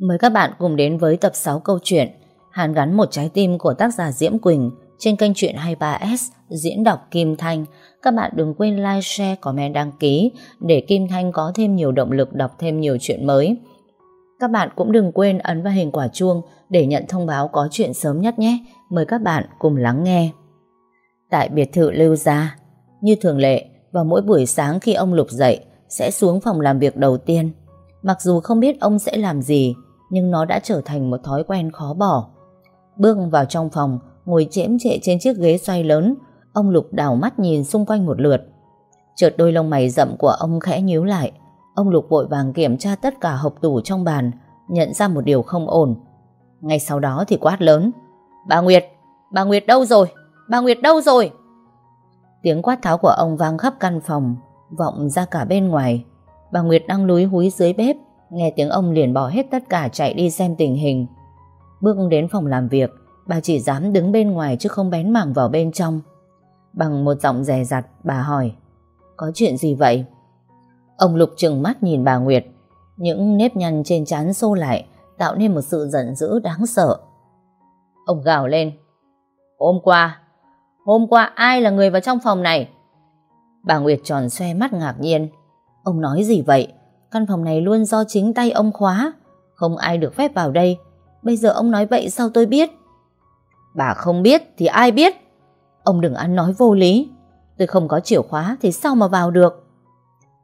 Mời các bạn cùng đến với tập 6 câu chuyện Hàn gắn một trái tim của tác giả Diễm Quỳnh trên kênh truyện 23S diễn đọc Kim Thanh. Các bạn đừng quên like, share, comment, đăng ký để Kim Thanh có thêm nhiều động lực đọc thêm nhiều chuyện mới. Các bạn cũng đừng quên ấn vào hình quả chuông để nhận thông báo có chuyện sớm nhất nhé. Mời các bạn cùng lắng nghe. Tại biệt thự Lưu Gia, như thường lệ, vào mỗi buổi sáng khi ông Lục dậy, sẽ xuống phòng làm việc đầu tiên. Mặc dù không biết ông sẽ làm gì, nhưng nó đã trở thành một thói quen khó bỏ. Bước vào trong phòng, ngồi chễm trệ trên chiếc ghế xoay lớn, ông Lục đảo mắt nhìn xung quanh một lượt. Chợt đôi lông mày rậm của ông khẽ nhíu lại, ông Lục vội vàng kiểm tra tất cả hộp tủ trong bàn, nhận ra một điều không ổn. Ngay sau đó thì quát lớn, Bà Nguyệt, bà Nguyệt đâu rồi? Bà Nguyệt đâu rồi? Tiếng quát tháo của ông vang khắp căn phòng, vọng ra cả bên ngoài. Bà Nguyệt đang lúi húi dưới bếp, Nghe tiếng ông liền bỏ hết tất cả chạy đi xem tình hình. Bước đến phòng làm việc, bà chỉ dám đứng bên ngoài chứ không bén mảng vào bên trong. Bằng một giọng rè rặt, bà hỏi, có chuyện gì vậy? Ông Lục trừng mắt nhìn bà Nguyệt, những nếp nhăn trên trán xô lại, tạo nên một sự giận dữ đáng sợ. Ông gào lên, hôm qua, hôm qua ai là người vào trong phòng này? Bà Nguyệt tròn xoe mắt ngạc nhiên. Ông nói gì vậy? Căn phòng này luôn do chính tay ông khóa. Không ai được phép vào đây. Bây giờ ông nói vậy sao tôi biết? Bà không biết thì ai biết? Ông đừng ăn nói vô lý. Tôi không có chìa khóa thì sao mà vào được?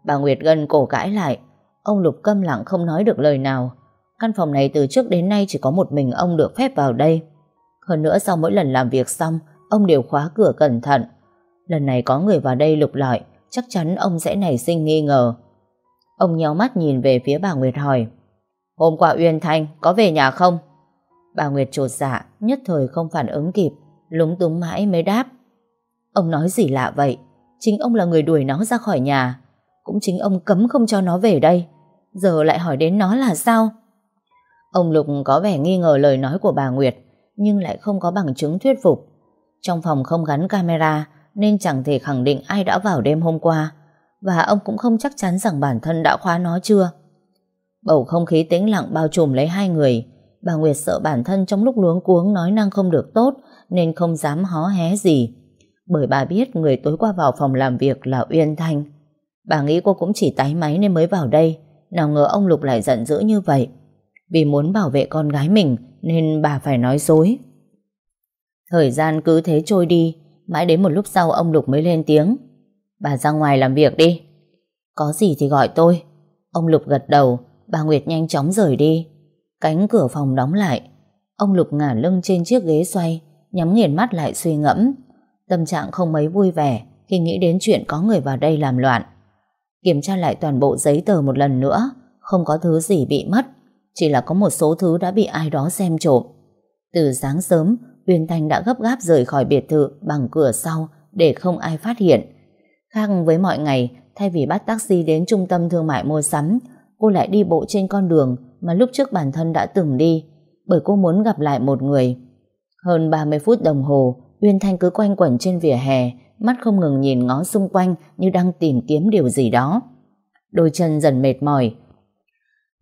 Bà Nguyệt gần cổ cãi lại. Ông Lục câm lặng không nói được lời nào. Căn phòng này từ trước đến nay chỉ có một mình ông được phép vào đây. Hơn nữa sau mỗi lần làm việc xong, Ông đều khóa cửa cẩn thận. Lần này có người vào đây lục lọi, Chắc chắn ông sẽ nảy sinh nghi ngờ. Ông nhéo mắt nhìn về phía bà Nguyệt hỏi, Hôm qua Uyên Thanh có về nhà không? Bà Nguyệt trột dạ Nhất thời không phản ứng kịp, Lúng túng mãi mới đáp, Ông nói gì lạ vậy? Chính ông là người đuổi nó ra khỏi nhà. Cũng chính ông cấm không cho nó về đây. Giờ lại hỏi đến nó là sao? Ông Lục có vẻ nghi ngờ lời nói của bà Nguyệt, Nhưng lại không có bằng chứng thuyết phục. Trong phòng không gắn camera, Nên chẳng thể khẳng định ai đã vào đêm hôm qua và ông cũng không chắc chắn rằng bản thân đã khóa nó chưa. Bầu không khí tĩnh lặng bao trùm lấy hai người. Bà Nguyệt sợ bản thân trong lúc luống cuống nói năng không được tốt, nên không dám hó hé gì. Bởi bà biết người tối qua vào phòng làm việc là Uyên Thanh. Bà nghĩ cô cũng chỉ tái máy nên mới vào đây. Nào ngờ ông Lục lại giận dữ như vậy. Vì muốn bảo vệ con gái mình, nên bà phải nói dối. Thời gian cứ thế trôi đi. Mãi đến một lúc sau ông Lục mới lên tiếng. Bà ra ngoài làm việc đi. Có gì thì gọi tôi. Ông Lục gật đầu, bà Nguyệt nhanh chóng rời đi. Cánh cửa phòng đóng lại. Ông Lục ngả lưng trên chiếc ghế xoay, nhắm nghiền mắt lại suy ngẫm. Tâm trạng không mấy vui vẻ khi nghĩ đến chuyện có người vào đây làm loạn. Kiểm tra lại toàn bộ giấy tờ một lần nữa, không có thứ gì bị mất, chỉ là có một số thứ đã bị ai đó xem trộm. Từ sáng sớm, Uyên Thanh đã gấp gáp rời khỏi biệt thự bằng cửa sau để không ai phát hiện. Khác với mọi ngày, thay vì bắt taxi đến trung tâm thương mại mua sắm, cô lại đi bộ trên con đường mà lúc trước bản thân đã từng đi, bởi cô muốn gặp lại một người. Hơn 30 phút đồng hồ, Uyên Thanh cứ quanh quẩn trên vỉa hè, mắt không ngừng nhìn ngó xung quanh như đang tìm kiếm điều gì đó. Đôi chân dần mệt mỏi.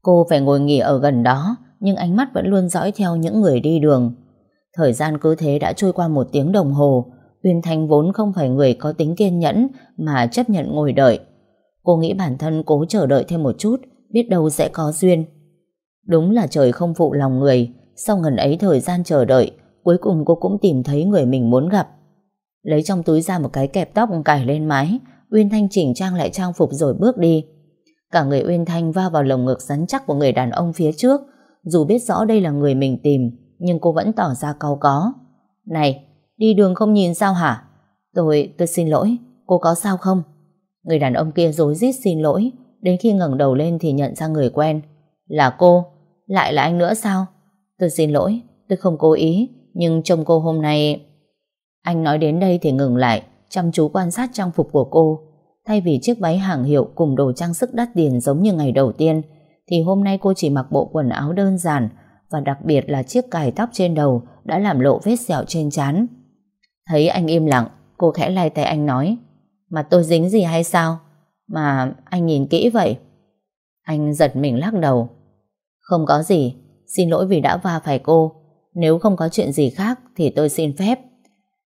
Cô phải ngồi nghỉ ở gần đó, nhưng ánh mắt vẫn luôn dõi theo những người đi đường. Thời gian cứ thế đã trôi qua một tiếng đồng hồ, Uyên Thanh vốn không phải người có tính kiên nhẫn mà chấp nhận ngồi đợi. Cô nghĩ bản thân cố chờ đợi thêm một chút, biết đâu sẽ có duyên. Đúng là trời không phụ lòng người, sau ngần ấy thời gian chờ đợi, cuối cùng cô cũng tìm thấy người mình muốn gặp. Lấy trong túi ra một cái kẹp tóc cài lên mái, Uyên Thanh chỉnh trang lại trang phục rồi bước đi. Cả người Uyên Thanh va vào lồng ngực rắn chắc của người đàn ông phía trước, dù biết rõ đây là người mình tìm, nhưng cô vẫn tỏ ra cau có. Này, Đi đường không nhìn sao hả? Tôi, tôi xin lỗi, cô có sao không? Người đàn ông kia dối rít xin lỗi, đến khi ngẩng đầu lên thì nhận ra người quen. Là cô, lại là anh nữa sao? Tôi xin lỗi, tôi không cố ý, nhưng trông cô hôm nay... Anh nói đến đây thì ngừng lại, chăm chú quan sát trang phục của cô. Thay vì chiếc váy hàng hiệu cùng đồ trang sức đắt tiền giống như ngày đầu tiên, thì hôm nay cô chỉ mặc bộ quần áo đơn giản và đặc biệt là chiếc cài tóc trên đầu đã làm lộ vết sẹo trên trán. Thấy anh im lặng, cô khẽ lay tay anh nói Mà tôi dính gì hay sao? Mà anh nhìn kỹ vậy. Anh giật mình lắc đầu. Không có gì, xin lỗi vì đã va phải cô. Nếu không có chuyện gì khác thì tôi xin phép.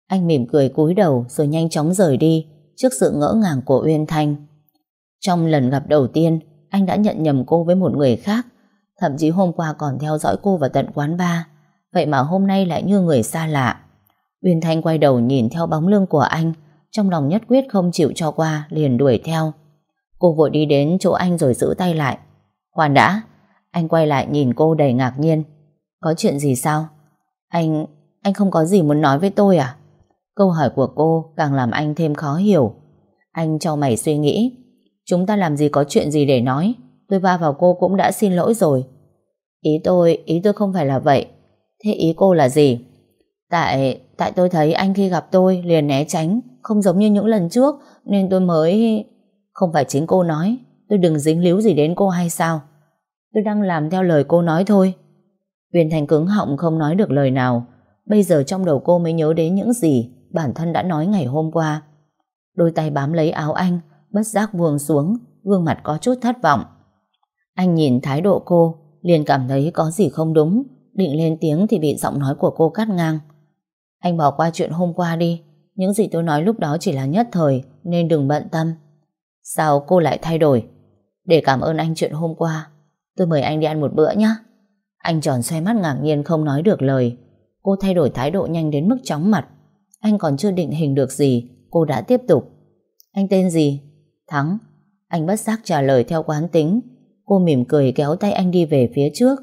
Anh mỉm cười cúi đầu rồi nhanh chóng rời đi trước sự ngỡ ngàng của Uyên Thanh. Trong lần gặp đầu tiên, anh đã nhận nhầm cô với một người khác. Thậm chí hôm qua còn theo dõi cô vào tận quán bar. Vậy mà hôm nay lại như người xa lạ. Uyên Thanh quay đầu nhìn theo bóng lưng của anh, trong lòng nhất quyết không chịu cho qua, liền đuổi theo. Cô vội đi đến chỗ anh rồi giữ tay lại. Khoan đã, anh quay lại nhìn cô đầy ngạc nhiên. Có chuyện gì sao? Anh, anh không có gì muốn nói với tôi à? Câu hỏi của cô càng làm anh thêm khó hiểu. Anh cho mày suy nghĩ. Chúng ta làm gì có chuyện gì để nói. Tôi va vào cô cũng đã xin lỗi rồi. Ý tôi, ý tôi không phải là vậy. Thế ý cô là gì? Tại, tại tôi thấy anh khi gặp tôi liền né tránh, không giống như những lần trước, nên tôi mới... Không phải chính cô nói, tôi đừng dính líu gì đến cô hay sao? Tôi đang làm theo lời cô nói thôi. Huyền Thành cứng họng không nói được lời nào. Bây giờ trong đầu cô mới nhớ đến những gì bản thân đã nói ngày hôm qua. Đôi tay bám lấy áo anh, bất giác buông xuống, gương mặt có chút thất vọng. Anh nhìn thái độ cô, liền cảm thấy có gì không đúng, định lên tiếng thì bị giọng nói của cô cắt ngang. Anh bỏ qua chuyện hôm qua đi, những gì tôi nói lúc đó chỉ là nhất thời, nên đừng bận tâm. Sao cô lại thay đổi? Để cảm ơn anh chuyện hôm qua, tôi mời anh đi ăn một bữa nhé. Anh tròn xoay mắt ngạc nhiên không nói được lời. Cô thay đổi thái độ nhanh đến mức chóng mặt. Anh còn chưa định hình được gì, cô đã tiếp tục. Anh tên gì? Thắng. Anh bất giác trả lời theo quán tính. Cô mỉm cười kéo tay anh đi về phía trước.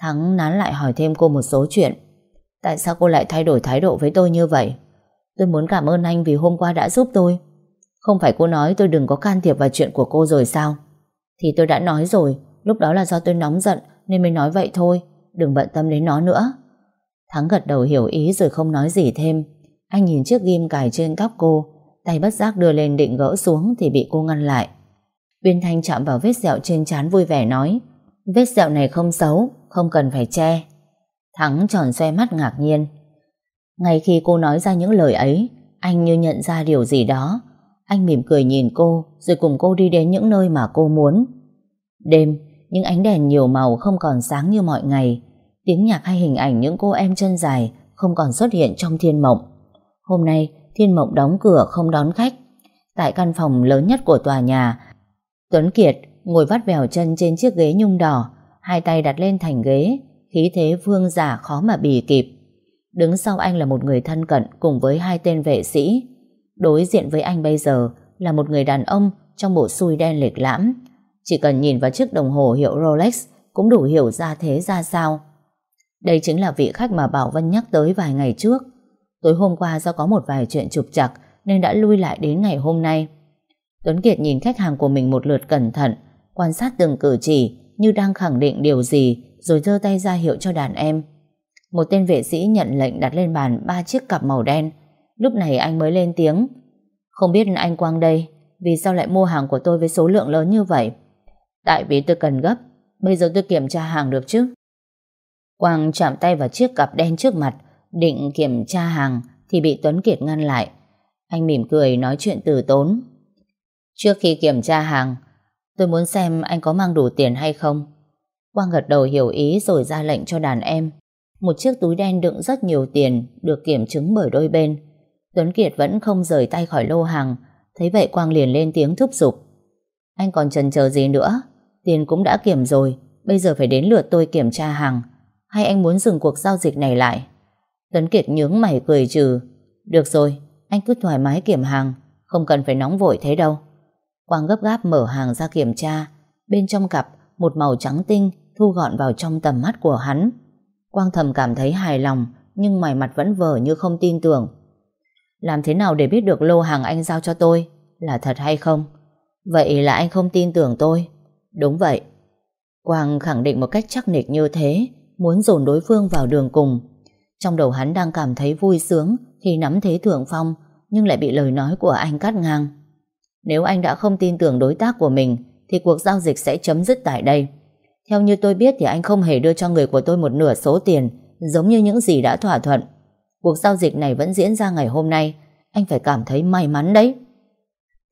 Thắng nán lại hỏi thêm cô một số chuyện. Tại sao cô lại thay đổi thái độ với tôi như vậy? Tôi muốn cảm ơn anh vì hôm qua đã giúp tôi. Không phải cô nói tôi đừng có can thiệp vào chuyện của cô rồi sao? Thì tôi đã nói rồi, lúc đó là do tôi nóng giận nên mới nói vậy thôi, đừng bận tâm đến nó nữa. Thắng gật đầu hiểu ý rồi không nói gì thêm. Anh nhìn chiếc ghim cài trên tóc cô, tay bất giác đưa lên định gỡ xuống thì bị cô ngăn lại. Viên Thanh chạm vào vết sẹo trên trán vui vẻ nói, vết sẹo này không xấu, không cần phải che. Thắng tròn xoe mắt ngạc nhiên. Ngay khi cô nói ra những lời ấy, anh như nhận ra điều gì đó. Anh mỉm cười nhìn cô, rồi cùng cô đi đến những nơi mà cô muốn. Đêm, những ánh đèn nhiều màu không còn sáng như mọi ngày. Tiếng nhạc hay hình ảnh những cô em chân dài không còn xuất hiện trong thiên mộng. Hôm nay, thiên mộng đóng cửa không đón khách. Tại căn phòng lớn nhất của tòa nhà, Tuấn Kiệt ngồi vắt vèo chân trên chiếc ghế nhung đỏ, hai tay đặt lên thành ghế, khí thế vương giả khó mà bì kịp. Đứng sau anh là một người thân cận cùng với hai tên vệ sĩ. Đối diện với anh bây giờ là một người đàn ông trong bộ xui đen lịch lãm. Chỉ cần nhìn vào chiếc đồng hồ hiệu Rolex cũng đủ hiểu ra thế ra sao. Đây chính là vị khách mà Bảo Vân nhắc tới vài ngày trước. Tối hôm qua do có một vài chuyện trục trặc nên đã lui lại đến ngày hôm nay. Tuấn Kiệt nhìn khách hàng của mình một lượt cẩn thận, quan sát từng cử chỉ như đang khẳng định điều gì rồi giơ tay ra hiệu cho đàn em. Một tên vệ sĩ nhận lệnh đặt lên bàn ba chiếc cặp màu đen. Lúc này anh mới lên tiếng. Không biết anh Quang đây, vì sao lại mua hàng của tôi với số lượng lớn như vậy? Tại vì tôi cần gấp, bây giờ tôi kiểm tra hàng được chứ? Quang chạm tay vào chiếc cặp đen trước mặt, định kiểm tra hàng thì bị Tuấn Kiệt ngăn lại. Anh mỉm cười nói chuyện từ tốn. Trước khi kiểm tra hàng, tôi muốn xem anh có mang đủ tiền hay không. Quang gật đầu hiểu ý rồi ra lệnh cho đàn em. Một chiếc túi đen đựng rất nhiều tiền được kiểm chứng bởi đôi bên. Tuấn Kiệt vẫn không rời tay khỏi lô hàng. Thấy vậy Quang liền lên tiếng thúc giục. Anh còn chần chờ gì nữa? Tiền cũng đã kiểm rồi. Bây giờ phải đến lượt tôi kiểm tra hàng. Hay anh muốn dừng cuộc giao dịch này lại? Tuấn Kiệt nhướng mày cười trừ. Được rồi, anh cứ thoải mái kiểm hàng. Không cần phải nóng vội thế đâu. Quang gấp gáp mở hàng ra kiểm tra. Bên trong cặp, một màu trắng tinh thu gọn vào trong tầm mắt của hắn. Quang thầm cảm thấy hài lòng, nhưng mày mặt vẫn vờ như không tin tưởng. Làm thế nào để biết được lô hàng anh giao cho tôi là thật hay không? Vậy là anh không tin tưởng tôi? Đúng vậy. Quang khẳng định một cách chắc nịch như thế, muốn dồn đối phương vào đường cùng. Trong đầu hắn đang cảm thấy vui sướng khi nắm thế thượng phong, nhưng lại bị lời nói của anh cắt ngang. Nếu anh đã không tin tưởng đối tác của mình, thì cuộc giao dịch sẽ chấm dứt tại đây. Theo như tôi biết thì anh không hề đưa cho người của tôi một nửa số tiền, giống như những gì đã thỏa thuận. Cuộc giao dịch này vẫn diễn ra ngày hôm nay, anh phải cảm thấy may mắn đấy.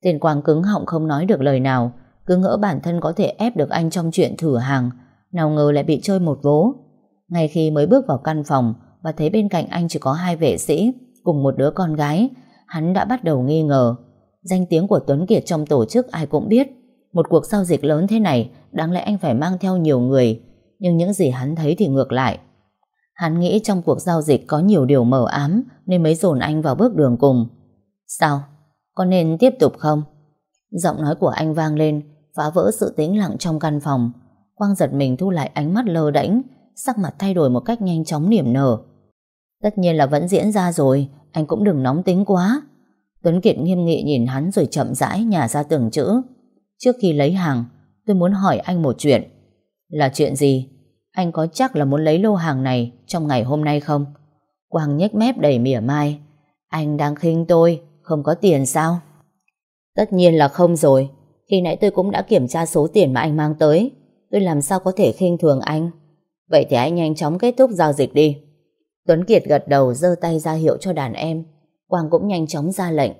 Tên Quang cứng họng không nói được lời nào, cứ ngỡ bản thân có thể ép được anh trong chuyện thử hàng, nào ngờ lại bị chơi một vố. Ngay khi mới bước vào căn phòng và thấy bên cạnh anh chỉ có hai vệ sĩ cùng một đứa con gái, hắn đã bắt đầu nghi ngờ. Danh tiếng của Tuấn Kiệt trong tổ chức ai cũng biết. Một cuộc giao dịch lớn thế này, đáng lẽ anh phải mang theo nhiều người. Nhưng những gì hắn thấy thì ngược lại. Hắn nghĩ trong cuộc giao dịch có nhiều điều mờ ám nên mới dồn anh vào bước đường cùng. Sao? Có nên tiếp tục không? Giọng nói của anh vang lên, phá vỡ sự tĩnh lặng trong căn phòng. Quang giật mình thu lại ánh mắt lơ đễnh, sắc mặt thay đổi một cách nhanh chóng niềm nở. Tất nhiên là vẫn diễn ra rồi, anh cũng đừng nóng tính quá. Tuấn Kiệt nghiêm nghị nhìn hắn rồi chậm rãi nhả ra từng chữ. Trước khi lấy hàng, tôi muốn hỏi anh một chuyện. Là chuyện gì? Anh có chắc là muốn lấy lô hàng này trong ngày hôm nay không? Quang nhếch mép đầy mỉa mai. Anh đang khinh tôi, không có tiền sao? Tất nhiên là không rồi. Khi nãy tôi cũng đã kiểm tra số tiền mà anh mang tới. Tôi làm sao có thể khinh thường anh? Vậy thì anh nhanh chóng kết thúc giao dịch đi. Tuấn Kiệt gật đầu giơ tay ra hiệu cho đàn em. Quang cũng nhanh chóng ra lệnh.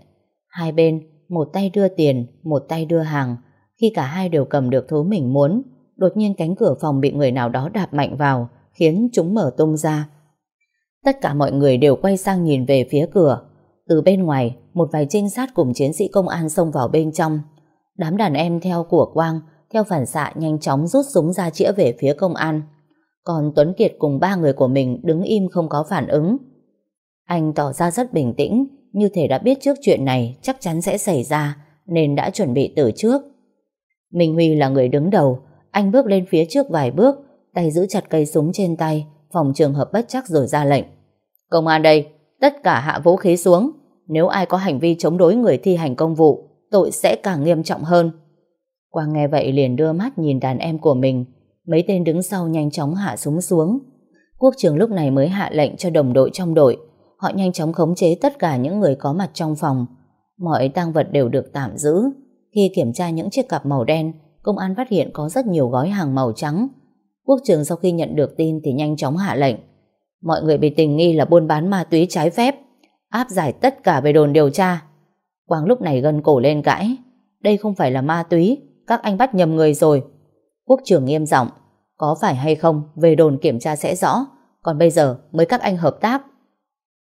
Hai bên, một tay đưa tiền, một tay đưa hàng. Khi cả hai đều cầm được thứ mình muốn, đột nhiên cánh cửa phòng bị người nào đó đạp mạnh vào, khiến chúng mở tung ra. Tất cả mọi người đều quay sang nhìn về phía cửa. Từ bên ngoài, một vài trinh sát cùng chiến sĩ công an xông vào bên trong. Đám đàn em theo của Quang, theo phản xạ nhanh chóng rút súng ra chĩa về phía công an. Còn Tuấn Kiệt cùng ba người của mình đứng im không có phản ứng. Anh tỏ ra rất bình tĩnh, như thể đã biết trước chuyện này chắc chắn sẽ xảy ra, nên đã chuẩn bị từ trước. Minh Huy là người đứng đầu, anh bước lên phía trước vài bước, tay giữ chặt cây súng trên tay, phòng trường hợp bất chắc rồi ra lệnh. Công an đây, tất cả hạ vũ khí xuống, nếu ai có hành vi chống đối người thi hành công vụ, tội sẽ càng nghiêm trọng hơn. Quang nghe vậy liền đưa mắt nhìn đàn em của mình, mấy tên đứng sau nhanh chóng hạ súng xuống. Quốc trường lúc này mới hạ lệnh cho đồng đội trong đội, họ nhanh chóng khống chế tất cả những người có mặt trong phòng. Mọi tang vật đều được tạm giữ. Khi kiểm tra những chiếc cặp màu đen, công an phát hiện có rất nhiều gói hàng màu trắng. Quốc trường sau khi nhận được tin thì nhanh chóng hạ lệnh. Mọi người bị tình nghi là buôn bán ma túy trái phép, áp giải tất cả về đồn điều tra. Quang lúc này gân cổ lên cãi. Đây không phải là ma túy, các anh bắt nhầm người rồi. Quốc trưởng nghiêm giọng có phải hay không về đồn kiểm tra sẽ rõ, còn bây giờ mới các anh hợp tác.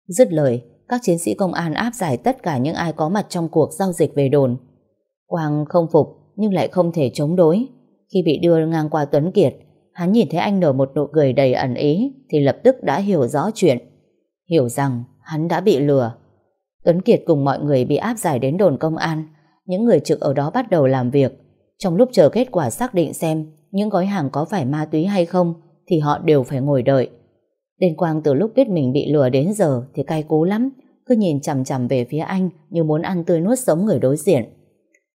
Dứt lời, các chiến sĩ công an áp giải tất cả những ai có mặt trong cuộc giao dịch về đồn. Quang không phục nhưng lại không thể chống đối. Khi bị đưa ngang qua Tuấn Kiệt, hắn nhìn thấy anh nở một nụ cười đầy ẩn ý thì lập tức đã hiểu rõ chuyện. Hiểu rằng hắn đã bị lừa. Tuấn Kiệt cùng mọi người bị áp giải đến đồn công an. Những người trực ở đó bắt đầu làm việc. Trong lúc chờ kết quả xác định xem những gói hàng có phải ma túy hay không thì họ đều phải ngồi đợi. Đền Quang từ lúc biết mình bị lừa đến giờ thì cay cú lắm, cứ nhìn chằm chằm về phía anh như muốn ăn tươi nuốt sống người đối diện.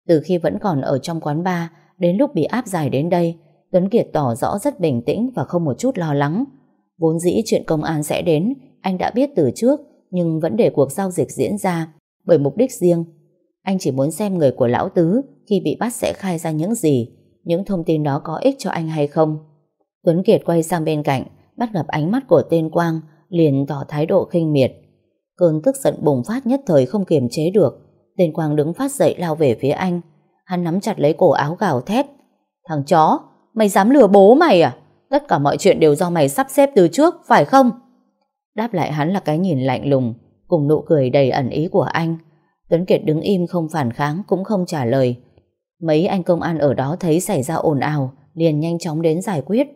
Từ khi vẫn còn ở trong quán bar, đến lúc bị áp giải đến đây, Tuấn Kiệt tỏ rõ rất bình tĩnh và không một chút lo lắng. Vốn dĩ chuyện công an sẽ đến, anh đã biết từ trước, nhưng vẫn để cuộc giao dịch diễn ra, bởi mục đích riêng. Anh chỉ muốn xem người của Lão Tứ khi bị bắt sẽ khai ra những gì, những thông tin đó có ích cho anh hay không. Tuấn Kiệt quay sang bên cạnh, bắt gặp ánh mắt của tên Quang, liền tỏ thái độ khinh miệt. Cơn tức giận bùng phát nhất thời không kiềm chế được, tên Quang đứng phát dậy lao về phía anh. Hắn nắm chặt lấy cổ áo gào thét. Thằng chó, mày dám lừa bố mày à? Tất cả mọi chuyện đều do mày sắp xếp từ trước, phải không? Đáp lại hắn là cái nhìn lạnh lùng, cùng nụ cười đầy ẩn ý của anh. Tuấn Kiệt đứng im không phản kháng cũng không trả lời. Mấy anh công an ở đó thấy xảy ra ồn ào, liền nhanh chóng đến giải quyết.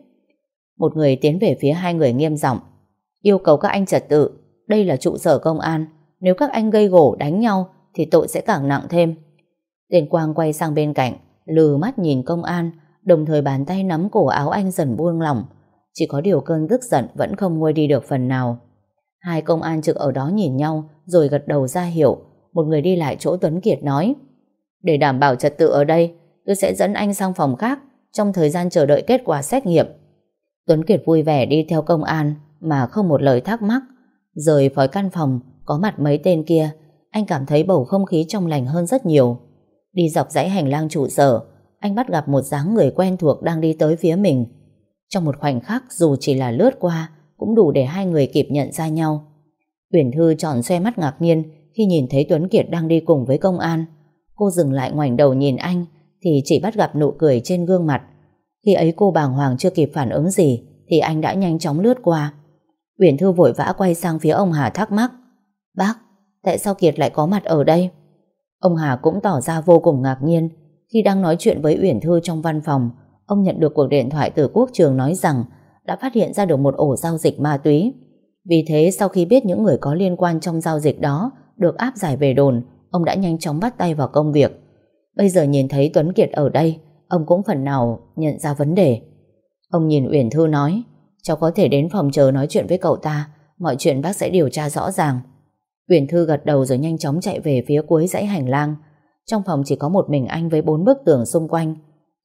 Một người tiến về phía hai người nghiêm giọng yêu cầu các anh trật tự. Đây là trụ sở công an. Nếu các anh gây gổ đánh nhau thì tội sẽ càng nặng thêm. tiền Quang quay sang bên cạnh, lừ mắt nhìn công an, đồng thời bàn tay nắm cổ áo anh dần buông lỏng. Chỉ có điều cơn tức giận vẫn không nguôi đi được phần nào. Hai công an trực ở đó nhìn nhau rồi gật đầu ra hiệu. Một người đi lại chỗ Tuấn Kiệt nói Để đảm bảo trật tự ở đây, tôi sẽ dẫn anh sang phòng khác trong thời gian chờ đợi kết quả xét nghiệm. Tuấn Kiệt vui vẻ đi theo công an mà không một lời thắc mắc. Rời khỏi căn phòng, có mặt mấy tên kia, anh cảm thấy bầu không khí trong lành hơn rất nhiều. Đi dọc dãy hành lang trụ sở, anh bắt gặp một dáng người quen thuộc đang đi tới phía mình. Trong một khoảnh khắc dù chỉ là lướt qua, cũng đủ để hai người kịp nhận ra nhau. Huyền Thư tròn xoe mắt ngạc nhiên khi nhìn thấy Tuấn Kiệt đang đi cùng với công an. Cô dừng lại ngoảnh đầu nhìn anh thì chỉ bắt gặp nụ cười trên gương mặt. Khi ấy cô bàng hoàng chưa kịp phản ứng gì thì anh đã nhanh chóng lướt qua. Uyển Thư vội vã quay sang phía ông Hà thắc mắc. Bác, tại sao Kiệt lại có mặt ở đây? Ông Hà cũng tỏ ra vô cùng ngạc nhiên khi đang nói chuyện với Uyển Thư trong văn phòng. Ông nhận được cuộc điện thoại từ quốc trường nói rằng đã phát hiện ra được một ổ giao dịch ma túy. Vì thế sau khi biết những người có liên quan trong giao dịch đó được áp giải về đồn, ông đã nhanh chóng bắt tay vào công việc. Bây giờ nhìn thấy Tuấn Kiệt ở đây, ông cũng phần nào nhận ra vấn đề. Ông nhìn Uyển Thư nói, cháu có thể đến phòng chờ nói chuyện với cậu ta, mọi chuyện bác sẽ điều tra rõ ràng. Uyển Thư gật đầu rồi nhanh chóng chạy về phía cuối dãy hành lang. Trong phòng chỉ có một mình anh với bốn bức tường xung quanh.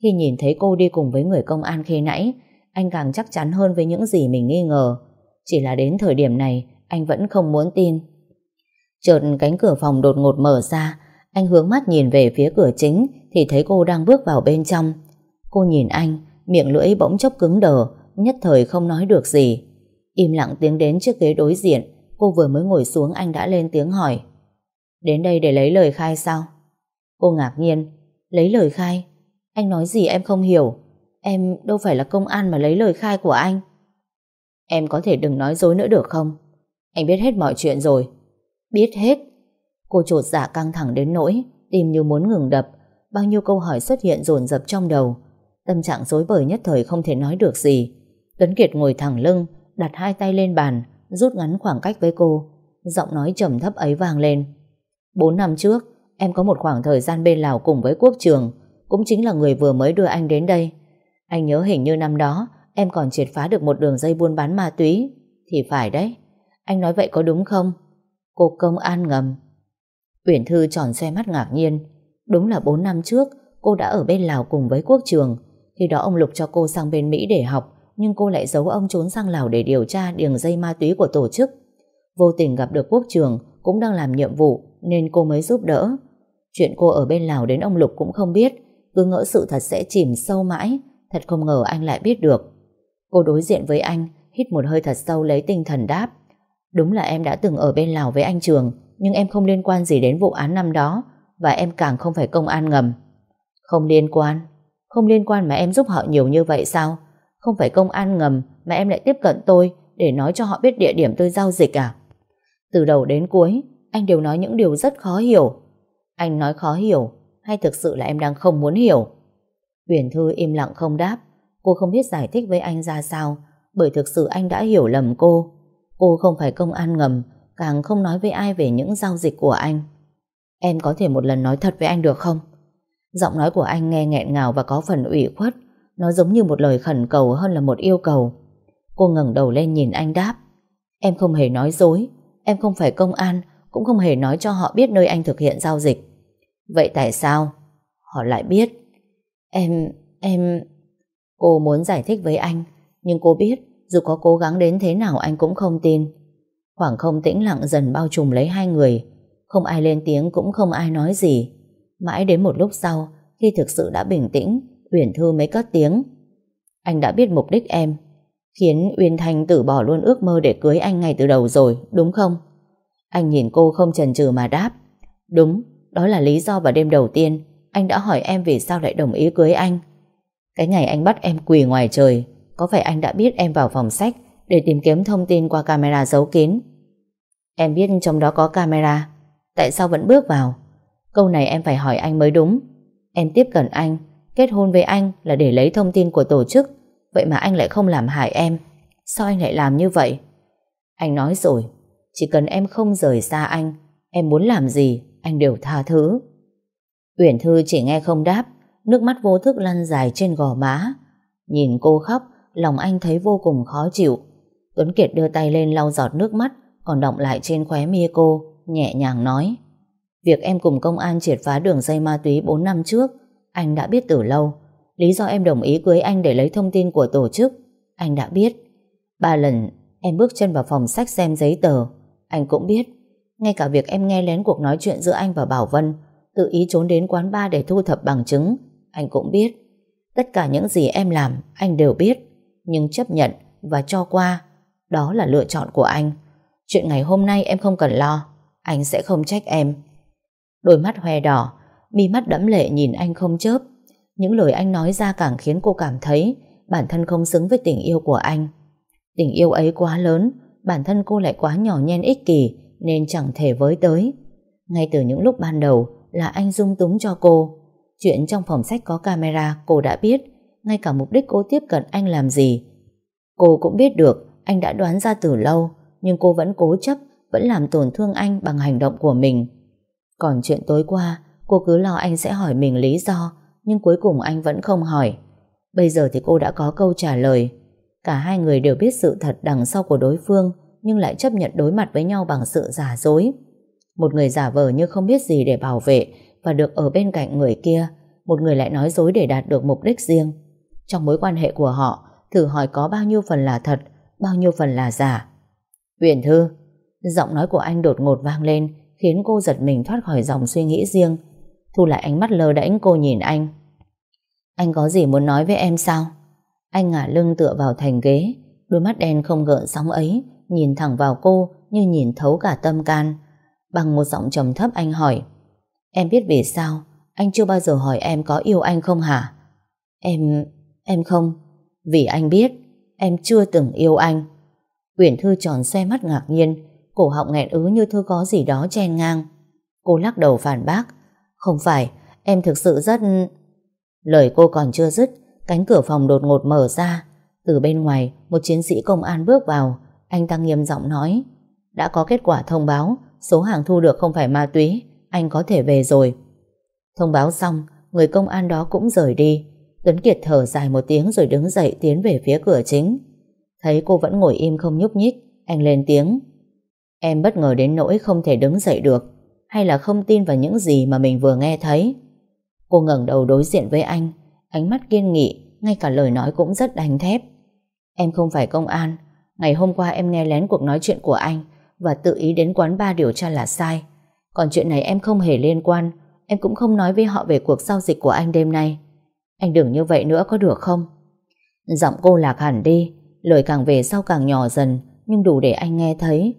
Khi nhìn thấy cô đi cùng với người công an khi nãy, anh càng chắc chắn hơn với những gì mình nghi ngờ. Chỉ là đến thời điểm này, anh vẫn không muốn tin. Chợt cánh cửa phòng đột ngột mở ra, anh hướng mắt nhìn về phía cửa chính thì thấy cô đang bước vào bên trong. Cô nhìn anh, miệng lưỡi bỗng chốc cứng đờ, nhất thời không nói được gì. Im lặng tiến đến trước ghế đối diện, cô vừa mới ngồi xuống anh đã lên tiếng hỏi. Đến đây để lấy lời khai sao? Cô ngạc nhiên, lấy lời khai? Anh nói gì em không hiểu. Em đâu phải là công an mà lấy lời khai của anh. Em có thể đừng nói dối nữa được không? Anh biết hết mọi chuyện rồi. Biết hết. Cô trột dạ căng thẳng đến nỗi, tim như muốn ngừng đập. Bao nhiêu câu hỏi xuất hiện dồn dập trong đầu. Tâm trạng rối bời nhất thời không thể nói được gì. Tuấn Kiệt ngồi thẳng lưng, đặt hai tay lên bàn, rút ngắn khoảng cách với cô. Giọng nói trầm thấp ấy vang lên. Bốn năm trước, em có một khoảng thời gian bên Lào cùng với quốc trường, cũng chính là người vừa mới đưa anh đến đây. Anh nhớ hình như năm đó, em còn triệt phá được một đường dây buôn bán ma túy. Thì phải đấy. Anh nói vậy có đúng không? Cô công an ngầm. Uyển Thư tròn xe mắt ngạc nhiên. Đúng là 4 năm trước, cô đã ở bên Lào cùng với quốc trường. Khi đó ông Lục cho cô sang bên Mỹ để học, nhưng cô lại giấu ông trốn sang Lào để điều tra đường dây ma túy của tổ chức. Vô tình gặp được quốc trường, cũng đang làm nhiệm vụ, nên cô mới giúp đỡ. Chuyện cô ở bên Lào đến ông Lục cũng không biết, cứ ngỡ sự thật sẽ chìm sâu mãi, thật không ngờ anh lại biết được. Cô đối diện với anh, hít một hơi thật sâu lấy tinh thần đáp. Đúng là em đã từng ở bên Lào với anh Trường, nhưng em không liên quan gì đến vụ án năm đó, và em càng không phải công an ngầm. Không liên quan? Không liên quan mà em giúp họ nhiều như vậy sao? Không phải công an ngầm mà em lại tiếp cận tôi để nói cho họ biết địa điểm tôi giao dịch à? Từ đầu đến cuối, anh đều nói những điều rất khó hiểu. Anh nói khó hiểu, hay thực sự là em đang không muốn hiểu? Huyền Thư im lặng không đáp. Cô không biết giải thích với anh ra sao, bởi thực sự anh đã hiểu lầm cô. Cô không phải công an ngầm, càng không nói với ai về những giao dịch của anh. Em có thể một lần nói thật với anh được không? Giọng nói của anh nghe nghẹn ngào và có phần ủy khuất. Nó giống như một lời khẩn cầu hơn là một yêu cầu. Cô ngẩng đầu lên nhìn anh đáp. Em không hề nói dối. Em không phải công an, cũng không hề nói cho họ biết nơi anh thực hiện giao dịch. Vậy tại sao? Họ lại biết. Em, em... Cô muốn giải thích với anh, nhưng cô biết dù có cố gắng đến thế nào anh cũng không tin. Khoảng không tĩnh lặng dần bao trùm lấy hai người. Không ai lên tiếng cũng không ai nói gì. Mãi đến một lúc sau, khi thực sự đã bình tĩnh, Uyển Thư mới cất tiếng. Anh đã biết mục đích em, khiến Uyên Thanh tử bỏ luôn ước mơ để cưới anh ngay từ đầu rồi, đúng không? Anh nhìn cô không chần chừ mà đáp. Đúng, đó là lý do vào đêm đầu tiên anh đã hỏi em vì sao lại đồng ý cưới anh. Cái ngày anh bắt em quỳ ngoài trời, có phải anh đã biết em vào phòng sách để tìm kiếm thông tin qua camera giấu kín? Em biết trong đó có camera, tại sao vẫn bước vào? Câu này em phải hỏi anh mới đúng. Em tiếp cận anh, kết hôn với anh là để lấy thông tin của tổ chức, vậy mà anh lại không làm hại em. Sao anh lại làm như vậy? Anh nói rồi, chỉ cần em không rời xa anh, em muốn làm gì, anh đều tha thứ. Uyển Thư chỉ nghe không đáp, nước mắt vô thức lăn dài trên gò má. Nhìn cô khóc, lòng anh thấy vô cùng khó chịu. Tuấn Kiệt đưa tay lên lau giọt nước mắt, còn động lại trên khóe mi cô, nhẹ nhàng nói. Việc em cùng công an triệt phá đường dây ma túy 4 năm trước, anh đã biết từ lâu. Lý do em đồng ý cưới anh để lấy thông tin của tổ chức, anh đã biết. Ba lần em bước chân vào phòng sách xem giấy tờ, anh cũng biết. Ngay cả việc em nghe lén cuộc nói chuyện giữa anh và Bảo Vân, tự ý trốn đến quán bar để thu thập bằng chứng, anh cũng biết. Tất cả những gì em làm, anh đều biết. Nhưng chấp nhận và cho qua, đó là lựa chọn của anh. Chuyện ngày hôm nay em không cần lo, anh sẽ không trách em. Đôi mắt hoe đỏ, mi mắt đẫm lệ nhìn anh không chớp. Những lời anh nói ra càng khiến cô cảm thấy bản thân không xứng với tình yêu của anh. Tình yêu ấy quá lớn, bản thân cô lại quá nhỏ nhen ích kỷ nên chẳng thể với tới. Ngay từ những lúc ban đầu là anh dung túng cho cô. Chuyện trong phòng sách có camera cô đã biết, ngay cả mục đích cô tiếp cận anh làm gì. Cô cũng biết được anh đã đoán ra từ lâu, nhưng cô vẫn cố chấp, vẫn làm tổn thương anh bằng hành động của mình. Còn chuyện tối qua, cô cứ lo anh sẽ hỏi mình lý do, nhưng cuối cùng anh vẫn không hỏi. Bây giờ thì cô đã có câu trả lời. Cả hai người đều biết sự thật đằng sau của đối phương, nhưng lại chấp nhận đối mặt với nhau bằng sự giả dối. Một người giả vờ như không biết gì để bảo vệ và được ở bên cạnh người kia, một người lại nói dối để đạt được mục đích riêng. Trong mối quan hệ của họ, thử hỏi có bao nhiêu phần là thật, bao nhiêu phần là giả. Huyền Thư, giọng nói của anh đột ngột vang lên, khiến cô giật mình thoát khỏi dòng suy nghĩ riêng. Thu lại ánh mắt lơ đễnh cô nhìn anh. Anh có gì muốn nói với em sao? Anh ngả lưng tựa vào thành ghế, đôi mắt đen không gợn sóng ấy, nhìn thẳng vào cô như nhìn thấu cả tâm can. Bằng một giọng trầm thấp anh hỏi, em biết vì sao anh chưa bao giờ hỏi em có yêu anh không hả? Em... em không. Vì anh biết, em chưa từng yêu anh. Quyển Thư tròn xoe mắt ngạc nhiên, cổ họng nghẹn ứ như thứ có gì đó chen ngang. Cô lắc đầu phản bác, không phải, em thực sự rất... Lời cô còn chưa dứt, cánh cửa phòng đột ngột mở ra. Từ bên ngoài, một chiến sĩ công an bước vào. Anh ta nghiêm giọng nói, đã có kết quả thông báo, số hàng thu được không phải ma túy, anh có thể về rồi. Thông báo xong, người công an đó cũng rời đi. Tuấn Kiệt thở dài một tiếng rồi đứng dậy tiến về phía cửa chính. Thấy cô vẫn ngồi im không nhúc nhích, anh lên tiếng. Em bất ngờ đến nỗi không thể đứng dậy được, hay là không tin vào những gì mà mình vừa nghe thấy. Cô ngẩng đầu đối diện với anh, ánh mắt kiên nghị, ngay cả lời nói cũng rất đành thép. Em không phải công an, ngày hôm qua em nghe lén cuộc nói chuyện của anh và tự ý đến quán ba điều tra là sai. Còn chuyện này em không hề liên quan, em cũng không nói với họ về cuộc giao dịch của anh đêm nay. Anh đừng như vậy nữa có được không? Giọng cô lạc hẳn đi, lời càng về sau càng nhỏ dần, nhưng đủ để anh nghe thấy.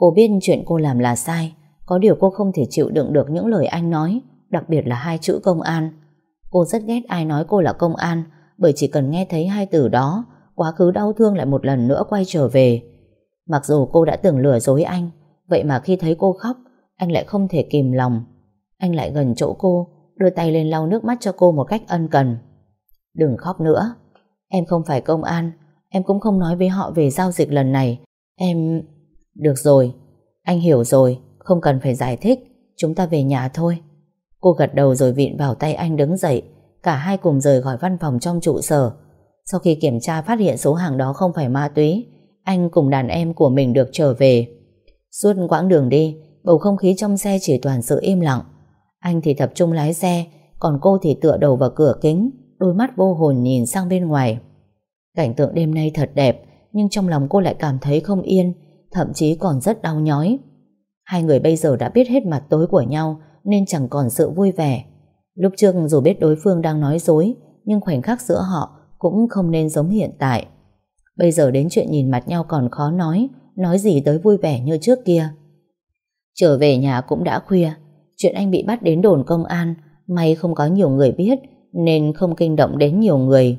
Cô biết chuyện cô làm là sai, có điều cô không thể chịu đựng được những lời anh nói, đặc biệt là hai chữ công an. Cô rất ghét ai nói cô là công an, bởi chỉ cần nghe thấy hai từ đó, quá khứ đau thương lại một lần nữa quay trở về. Mặc dù cô đã từng lừa dối anh, vậy mà khi thấy cô khóc, anh lại không thể kìm lòng. Anh lại gần chỗ cô, đưa tay lên lau nước mắt cho cô một cách ân cần. Đừng khóc nữa, em không phải công an, em cũng không nói với họ về giao dịch lần này. Em... Được rồi, anh hiểu rồi, không cần phải giải thích, chúng ta về nhà thôi. Cô gật đầu rồi vịn vào tay anh đứng dậy, cả hai cùng rời khỏi văn phòng trong trụ sở. Sau khi kiểm tra phát hiện số hàng đó không phải ma túy, anh cùng đàn em của mình được trở về. Suốt quãng đường đi, bầu không khí trong xe chỉ toàn sự im lặng. Anh thì tập trung lái xe, còn cô thì tựa đầu vào cửa kính, đôi mắt vô hồn nhìn sang bên ngoài. Cảnh tượng đêm nay thật đẹp, nhưng trong lòng cô lại cảm thấy không yên, thậm chí còn rất đau nhói. Hai người bây giờ đã biết hết mặt tối của nhau, nên chẳng còn sự vui vẻ. Lúc trước dù biết đối phương đang nói dối, nhưng khoảnh khắc giữa họ cũng không nên giống hiện tại. Bây giờ đến chuyện nhìn mặt nhau còn khó nói, nói gì tới vui vẻ như trước kia. Trở về nhà cũng đã khuya, chuyện anh bị bắt đến đồn công an, may không có nhiều người biết, nên không kinh động đến nhiều người.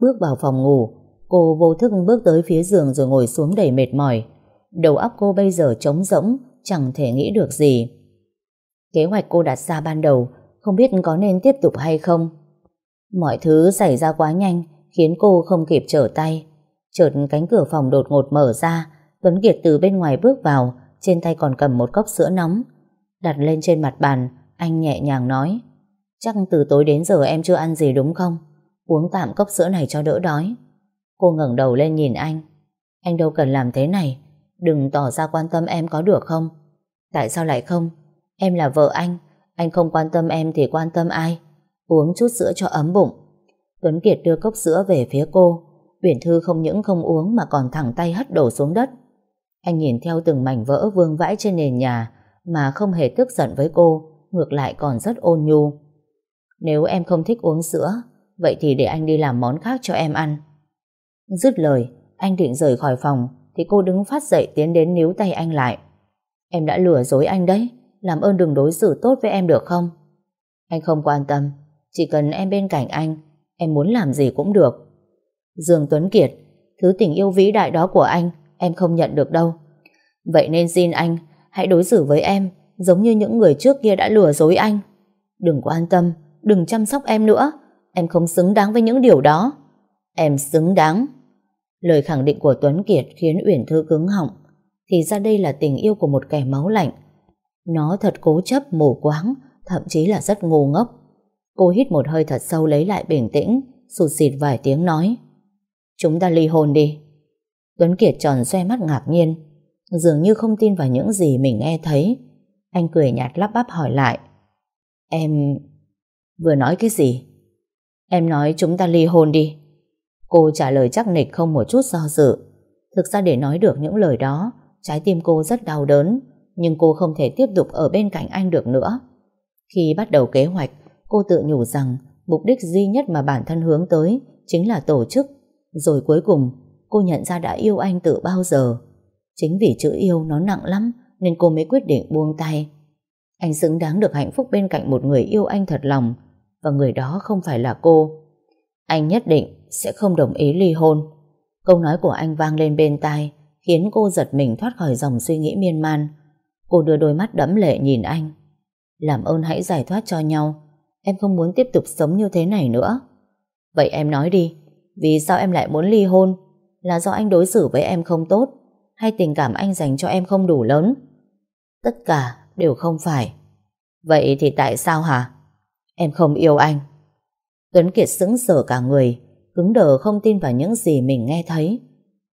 Bước vào phòng ngủ, cô vô thức bước tới phía giường rồi ngồi xuống đầy mệt mỏi. Đầu óc cô bây giờ trống rỗng, chẳng thể nghĩ được gì. Kế hoạch cô đặt ra ban đầu không biết có nên tiếp tục hay không. Mọi thứ xảy ra quá nhanh khiến cô không kịp trở tay. Chợt cánh cửa phòng đột ngột mở ra Tuấn Kiệt từ bên ngoài bước vào trên tay còn cầm một cốc sữa nóng. Đặt lên trên mặt bàn anh nhẹ nhàng nói Chắc từ tối đến giờ em chưa ăn gì đúng không? Uống tạm cốc sữa này cho đỡ đói. Cô ngẩng đầu lên nhìn anh. Anh đâu cần làm thế này. Đừng tỏ ra quan tâm em có được không? Tại sao lại không? Em là vợ anh, anh không quan tâm em thì quan tâm ai? Uống chút sữa cho ấm bụng. Tuấn Kiệt đưa cốc sữa về phía cô. Uyển Thư không những không uống mà còn thẳng tay hất đổ xuống đất. Anh nhìn theo từng mảnh vỡ vương vãi trên nền nhà mà không hề tức giận với cô, ngược lại còn rất ôn nhu. Nếu em không thích uống sữa, vậy thì để anh đi làm món khác cho em ăn. Dứt lời, anh định rời khỏi phòng thì cô đứng phát dậy tiến đến níu tay anh lại. Em đã lừa dối anh đấy, làm ơn đừng đối xử tốt với em được không? Anh không quan tâm, chỉ cần em bên cạnh anh, em muốn làm gì cũng được. Dương Tuấn Kiệt, thứ tình yêu vĩ đại đó của anh, em không nhận được đâu. Vậy nên xin anh, hãy đối xử với em giống như những người trước kia đã lừa dối anh. Đừng quan tâm, đừng chăm sóc em nữa. Em không xứng đáng với những điều đó. Em xứng đáng. Lời khẳng định của Tuấn Kiệt khiến Uyển Thư cứng họng. Thì ra đây là tình yêu của một kẻ máu lạnh. Nó thật cố chấp, mù quáng, thậm chí là rất ngu ngốc. Cô hít một hơi thật sâu lấy lại bình tĩnh, sụt xịt vài tiếng nói. Chúng ta ly hôn đi. Tuấn Kiệt tròn xoe mắt ngạc nhiên, dường như không tin vào những gì mình nghe thấy. Anh cười nhạt lắp bắp hỏi lại. Em... vừa nói cái gì? Em nói chúng ta ly hôn đi. Cô trả lời chắc nịch không một chút do dự. Thực ra để nói được những lời đó, trái tim cô rất đau đớn, nhưng cô không thể tiếp tục ở bên cạnh anh được nữa. Khi bắt đầu kế hoạch, cô tự nhủ rằng mục đích duy nhất mà bản thân hướng tới chính là tổ chức. Rồi cuối cùng, cô nhận ra đã yêu anh từ bao giờ. Chính vì chữ yêu nó nặng lắm nên cô mới quyết định buông tay. Anh xứng đáng được hạnh phúc bên cạnh một người yêu anh thật lòng và người đó không phải là cô. Anh nhất định sẽ không đồng ý ly hôn. Câu nói của anh vang lên bên tai khiến cô giật mình thoát khỏi dòng suy nghĩ miên man. Cô đưa đôi mắt đẫm lệ nhìn anh. Làm ơn hãy giải thoát cho nhau. Em không muốn tiếp tục sống như thế này nữa. Vậy em nói đi, vì sao em lại muốn ly hôn? Là do anh đối xử với em không tốt? Hay tình cảm anh dành cho em không đủ lớn? Tất cả đều không phải. Vậy thì tại sao hả? Em không yêu anh. Tuấn Kiệt sững sờ cả người, cứng đờ không tin vào những gì mình nghe thấy.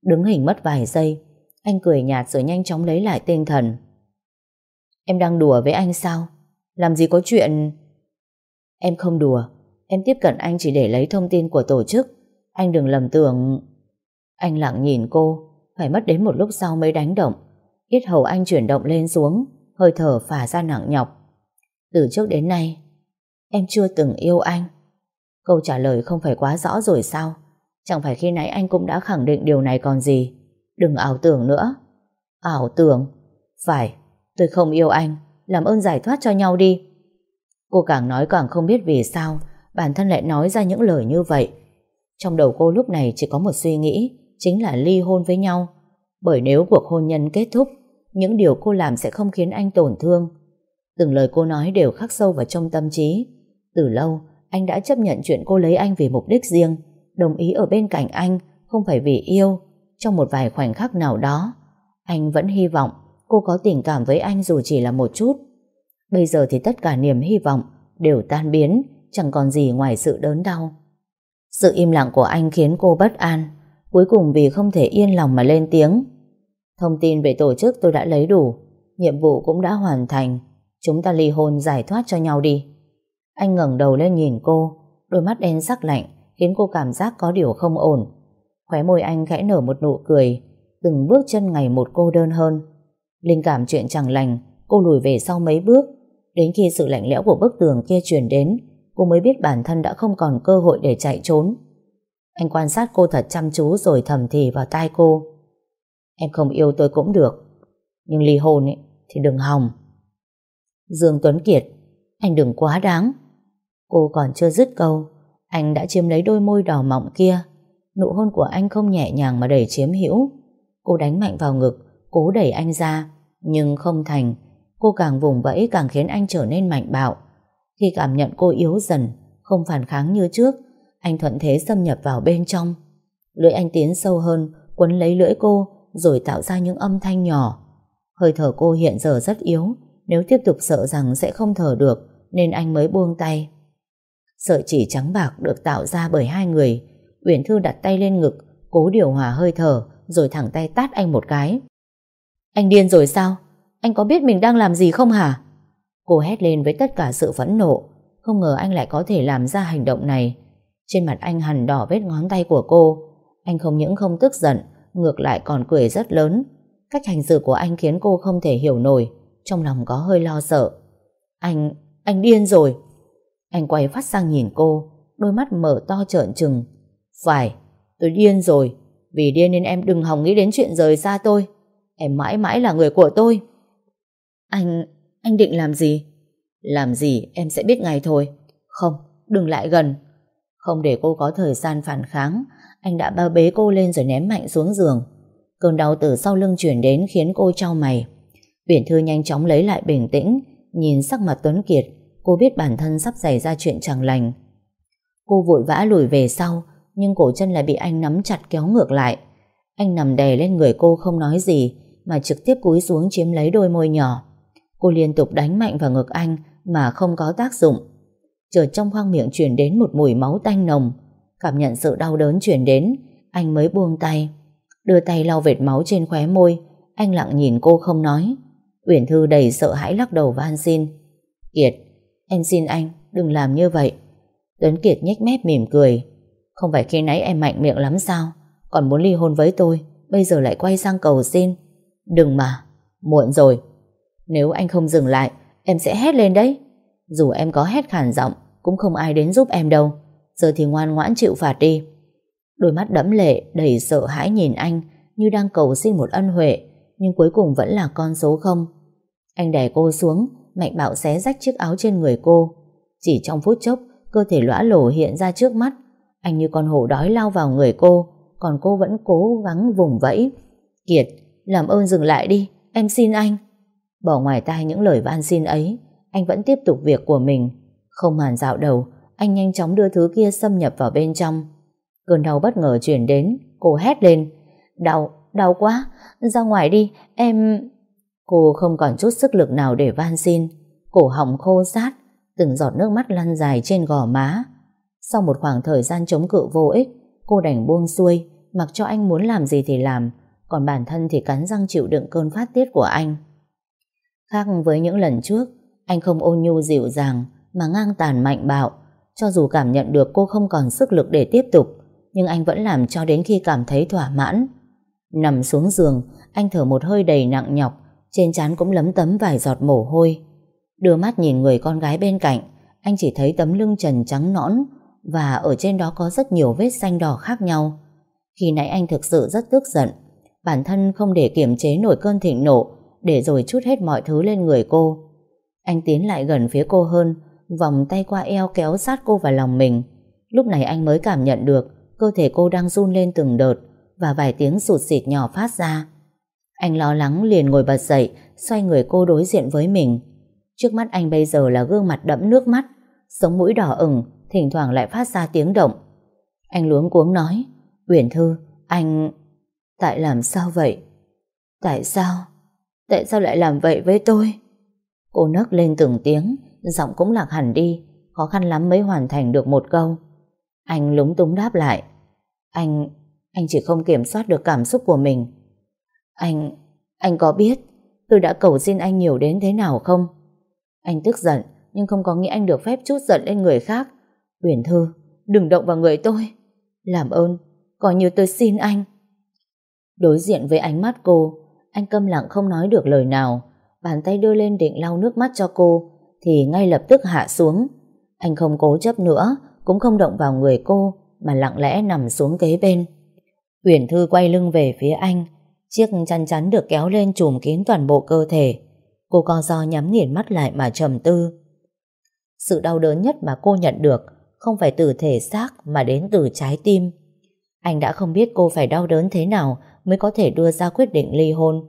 Đứng hình mất vài giây, anh cười nhạt rồi nhanh chóng lấy lại tinh thần. Em đang đùa với anh sao? Làm gì có chuyện... Em không đùa, em tiếp cận anh chỉ để lấy thông tin của tổ chức. Anh đừng lầm tưởng... Anh lặng nhìn cô, phải mất đến một lúc sau mới đánh động. Yết hầu anh chuyển động lên xuống, hơi thở phả ra nặng nhọc. Từ trước đến nay, em chưa từng yêu anh. Câu trả lời không phải quá rõ rồi sao? Chẳng phải khi nãy anh cũng đã khẳng định điều này còn gì? Đừng ảo tưởng nữa. Ảo tưởng? Phải, tôi không yêu anh. Làm ơn giải thoát cho nhau đi. Cô càng nói càng không biết vì sao bản thân lại nói ra những lời như vậy. Trong đầu cô lúc này chỉ có một suy nghĩ, chính là ly hôn với nhau. Bởi nếu cuộc hôn nhân kết thúc, những điều cô làm sẽ không khiến anh tổn thương. Từng lời cô nói đều khắc sâu vào trong tâm trí. Từ lâu, anh đã chấp nhận chuyện cô lấy anh vì mục đích riêng, đồng ý ở bên cạnh anh, không phải vì yêu. Trong một vài khoảnh khắc nào đó, anh vẫn hy vọng cô có tình cảm với anh dù chỉ là một chút. Bây giờ thì tất cả niềm hy vọng đều tan biến, chẳng còn gì ngoài sự đớn đau. Sự im lặng của anh khiến cô bất an, cuối cùng vì không thể yên lòng mà lên tiếng. Thông tin về tổ chức tôi đã lấy đủ, nhiệm vụ cũng đã hoàn thành, chúng ta ly hôn giải thoát cho nhau đi. Anh ngẩng đầu lên nhìn cô, đôi mắt đen sắc lạnh khiến cô cảm giác có điều không ổn. Khóe môi anh khẽ nở một nụ cười, từng bước chân ngày một cô đơn hơn. Linh cảm chuyện chẳng lành, cô lùi về sau mấy bước, đến khi sự lạnh lẽo của bức tường kia truyền đến, cô mới biết bản thân đã không còn cơ hội để chạy trốn. Anh quan sát cô thật chăm chú rồi thầm thì vào tai cô. Em không yêu tôi cũng được, nhưng ly hôn ấy, thì đừng hòng. Dương Tuấn Kiệt, anh đừng quá đáng. Cô còn chưa dứt câu, anh đã chiếm lấy đôi môi đỏ mọng kia. Nụ hôn của anh không nhẹ nhàng mà đầy chiếm hữu. Cô đánh mạnh vào ngực, cố đẩy anh ra, nhưng không thành. Cô càng vùng vẫy càng khiến anh trở nên mạnh bạo. Khi cảm nhận cô yếu dần, không phản kháng như trước, anh thuận thế xâm nhập vào bên trong. Lưỡi anh tiến sâu hơn, quấn lấy lưỡi cô, rồi tạo ra những âm thanh nhỏ. Hơi thở cô hiện giờ rất yếu, nếu tiếp tục sợ rằng sẽ không thở được, nên anh mới buông tay. Sợi chỉ trắng bạc được tạo ra bởi hai người. Uyển Thư đặt tay lên ngực, cố điều hòa hơi thở, rồi thẳng tay tát anh một cái. Anh điên rồi sao? Anh có biết mình đang làm gì không hả? Cô hét lên với tất cả sự phẫn nộ. Không ngờ anh lại có thể làm ra hành động này. Trên mặt anh hằn đỏ vết ngón tay của cô. Anh không những không tức giận, ngược lại còn cười rất lớn. Cách hành xử của anh khiến cô không thể hiểu nổi. Trong lòng có hơi lo sợ. Anh, anh điên rồi. Anh quay phát sang nhìn cô, đôi mắt mở to trợn trừng. Phải, tôi điên rồi. Vì điên nên em đừng hòng nghĩ đến chuyện rời xa tôi. Em mãi mãi là người của tôi. Anh, anh định làm gì? Làm gì em sẽ biết ngay thôi. Không, đừng lại gần. Không để cô có thời gian phản kháng, anh đã bao bế cô lên rồi ném mạnh xuống giường. Cơn đau từ sau lưng chuyển đến khiến cô trao mày. Uyển Thư nhanh chóng lấy lại bình tĩnh, nhìn sắc mặt Tuấn Kiệt, cô biết bản thân sắp xảy ra chuyện chẳng lành. Cô vội vã lùi về sau, nhưng cổ chân lại bị anh nắm chặt kéo ngược lại. Anh nằm đè lên người cô không nói gì, mà trực tiếp cúi xuống chiếm lấy đôi môi nhỏ. Cô liên tục đánh mạnh vào ngực anh mà không có tác dụng. Chợt trong khoang miệng truyền đến một mùi máu tanh nồng. Cảm nhận sự đau đớn truyền đến, anh mới buông tay. Đưa tay lau vệt máu trên khóe môi, anh lặng nhìn cô không nói. Uyển Thư đầy sợ hãi lắc đầu van xin. Kiệt, em xin anh, đừng làm như vậy. Tuấn Kiệt nhếch mép mỉm cười. Không phải khi nãy em mạnh miệng lắm sao? Còn muốn ly hôn với tôi, bây giờ lại quay sang cầu xin. Đừng mà, muộn rồi. Nếu anh không dừng lại, em sẽ hét lên đấy. Dù em có hét khản giọng, cũng không ai đến giúp em đâu. Giờ thì ngoan ngoãn chịu phạt đi. Đôi mắt đẫm lệ, đầy sợ hãi nhìn anh, như đang cầu xin một ân huệ, nhưng cuối cùng vẫn là con số không. Anh đè cô xuống, mạnh bạo xé rách chiếc áo trên người cô. Chỉ trong phút chốc, cơ thể lõa lổ hiện ra trước mắt. Anh như con hổ đói lao vào người cô, còn cô vẫn cố gắng vùng vẫy. Kiệt, làm ơn dừng lại đi, em xin anh. Bỏ ngoài tai những lời van xin ấy, anh vẫn tiếp tục việc của mình. Không màn dạo đầu, anh nhanh chóng đưa thứ kia xâm nhập vào bên trong. Cơn đau bất ngờ chuyển đến, cô hét lên. Đau, đau quá, ra ngoài đi, em... Cô không còn chút sức lực nào để van xin. Cổ họng khô rát từng giọt nước mắt lăn dài trên gò má. Sau một khoảng thời gian chống cự vô ích, cô đành buông xuôi, mặc cho anh muốn làm gì thì làm, còn bản thân thì cắn răng chịu đựng cơn phát tiết của anh. Khác với những lần trước, anh không ôn nhu dịu dàng, mà ngang tàn mạnh bạo. Cho dù cảm nhận được cô không còn sức lực để tiếp tục, nhưng anh vẫn làm cho đến khi cảm thấy thỏa mãn. Nằm xuống giường, anh thở một hơi đầy nặng nhọc, trên trán cũng lấm tấm vài giọt mồ hôi. Đưa mắt nhìn người con gái bên cạnh, anh chỉ thấy tấm lưng trần trắng nõn và ở trên đó có rất nhiều vết xanh đỏ khác nhau. Khi nãy anh thực sự rất tức giận, bản thân không để kiềm chế nổi cơn thịnh nộ, để rồi chút hết mọi thứ lên người cô. Anh tiến lại gần phía cô hơn, vòng tay qua eo kéo sát cô vào lòng mình. Lúc này anh mới cảm nhận được cơ thể cô đang run lên từng đợt và vài tiếng sụt xịt nhỏ phát ra. Anh lo lắng liền ngồi bật dậy, xoay người cô đối diện với mình. Trước mắt anh bây giờ là gương mặt đẫm nước mắt, sống mũi đỏ ửng, thỉnh thoảng lại phát ra tiếng động. Anh luống cuống nói, Uyển Thư, anh... Tại làm sao vậy? Tại sao? Tại sao lại làm vậy với tôi? Cô nấc lên từng tiếng, giọng cũng lạc hẳn đi, khó khăn lắm mới hoàn thành được một câu. Anh lúng túng đáp lại. Anh, anh chỉ không kiểm soát được cảm xúc của mình. Anh, anh có biết tôi đã cầu xin anh nhiều đến thế nào không? Anh tức giận, nhưng không có nghĩa anh được phép chút giận lên người khác. Huyền Thư, đừng động vào người tôi. Làm ơn, coi như tôi xin anh. Đối diện với ánh mắt cô, anh câm lặng không nói được lời nào. Bàn tay đưa lên định lau nước mắt cho cô, thì ngay lập tức hạ xuống. Anh không cố chấp nữa, cũng không động vào người cô, mà lặng lẽ nằm xuống kế bên. Huyền Thư quay lưng về phía anh, chiếc chăn chắn được kéo lên trùm kín toàn bộ cơ thể. Cô co do nhắm nghiền mắt lại mà trầm tư. Sự đau đớn nhất mà cô nhận được không phải từ thể xác mà đến từ trái tim. Anh đã không biết cô phải đau đớn thế nào mới có thể đưa ra quyết định ly hôn.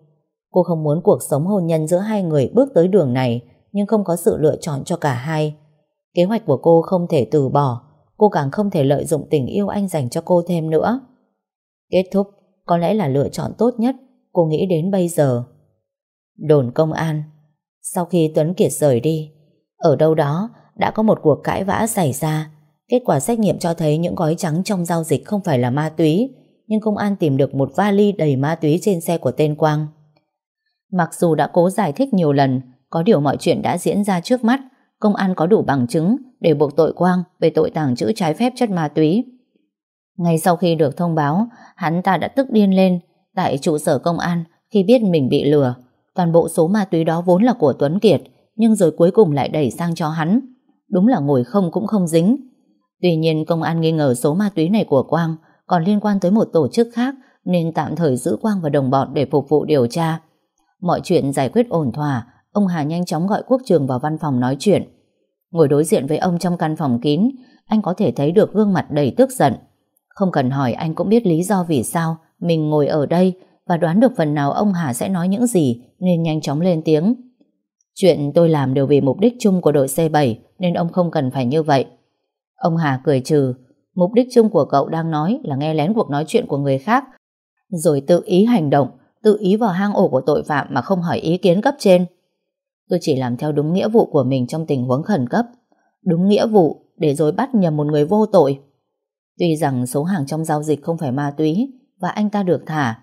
Cô không muốn cuộc sống hôn nhân giữa hai người bước tới đường này nhưng không có sự lựa chọn cho cả hai. Kế hoạch của cô không thể từ bỏ, cô càng không thể lợi dụng tình yêu anh dành cho cô thêm nữa. Kết thúc có lẽ là lựa chọn tốt nhất cô nghĩ đến bây giờ. Đồn công an Sau khi Tuấn Kiệt rời đi, ở đâu đó đã có một cuộc cãi vã xảy ra. Kết quả xét nghiệm cho thấy những gói trắng trong giao dịch không phải là ma túy, nhưng công an tìm được một vali đầy ma túy trên xe của tên Quang. Mặc dù đã cố giải thích nhiều lần, có điều mọi chuyện đã diễn ra trước mắt, công an có đủ bằng chứng để buộc tội Quang về tội tàng trữ trái phép chất ma túy. Ngay sau khi được thông báo, hắn ta đã tức điên lên tại trụ sở công an khi biết mình bị lừa. Toàn bộ số ma túy đó vốn là của Tuấn Kiệt, nhưng rồi cuối cùng lại đẩy sang cho hắn. Đúng là ngồi không cũng không dính. Tuy nhiên công an nghi ngờ số ma túy này của Quang còn liên quan tới một tổ chức khác nên tạm thời giữ Quang và đồng bọn để phục vụ điều tra. Mọi chuyện giải quyết ổn thỏa, ông Hà nhanh chóng gọi quốc trường vào văn phòng nói chuyện. Ngồi đối diện với ông trong căn phòng kín, anh có thể thấy được gương mặt đầy tức giận. Không cần hỏi anh cũng biết lý do vì sao mình ngồi ở đây và đoán được phần nào ông Hà sẽ nói những gì nên nhanh chóng lên tiếng. Chuyện tôi làm đều vì mục đích chung của đội C7 nên ông không cần phải như vậy. Ông Hà cười trừ, mục đích chung của cậu đang nói là nghe lén cuộc nói chuyện của người khác rồi tự ý hành động, tự ý vào hang ổ của tội phạm mà không hỏi ý kiến cấp trên. Tôi chỉ làm theo đúng nghĩa vụ của mình trong tình huống khẩn cấp. Đúng nghĩa vụ để rồi bắt nhầm một người vô tội. Tuy rằng số hàng trong giao dịch không phải ma túy và anh ta được thả,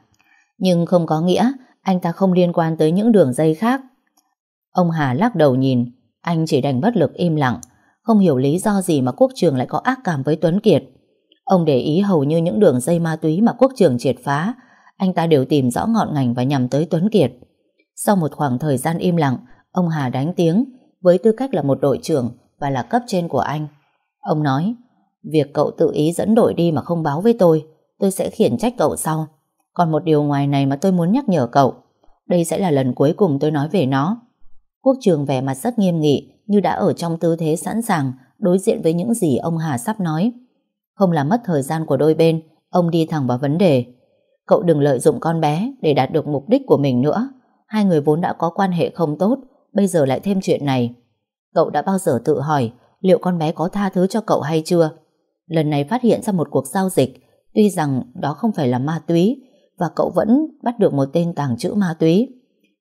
nhưng không có nghĩa anh ta không liên quan tới những đường dây khác. Ông Hà lắc đầu nhìn, anh chỉ đành bất lực im lặng, không hiểu lý do gì mà quốc trường lại có ác cảm với Tuấn Kiệt. Ông để ý hầu như những đường dây ma túy mà quốc trường triệt phá, anh ta đều tìm rõ ngọn ngành và nhằm tới Tuấn Kiệt. Sau một khoảng thời gian im lặng, ông Hà đánh tiếng với tư cách là một đội trưởng và là cấp trên của anh. Ông nói, việc cậu tự ý dẫn đội đi mà không báo với tôi, tôi sẽ khiển trách cậu sau. Còn một điều ngoài này mà tôi muốn nhắc nhở cậu, đây sẽ là lần cuối cùng tôi nói về nó. Quốc trường vẻ mặt rất nghiêm nghị như đã ở trong tư thế sẵn sàng đối diện với những gì ông Hà sắp nói. Không làm mất thời gian của đôi bên, ông đi thẳng vào vấn đề. Cậu đừng lợi dụng con bé để đạt được mục đích của mình nữa. Hai người vốn đã có quan hệ không tốt, bây giờ lại thêm chuyện này. Cậu đã bao giờ tự hỏi liệu con bé có tha thứ cho cậu hay chưa? Lần này phát hiện ra một cuộc giao dịch, tuy rằng đó không phải là ma túy, và cậu vẫn bắt được một tên tàng trữ ma túy.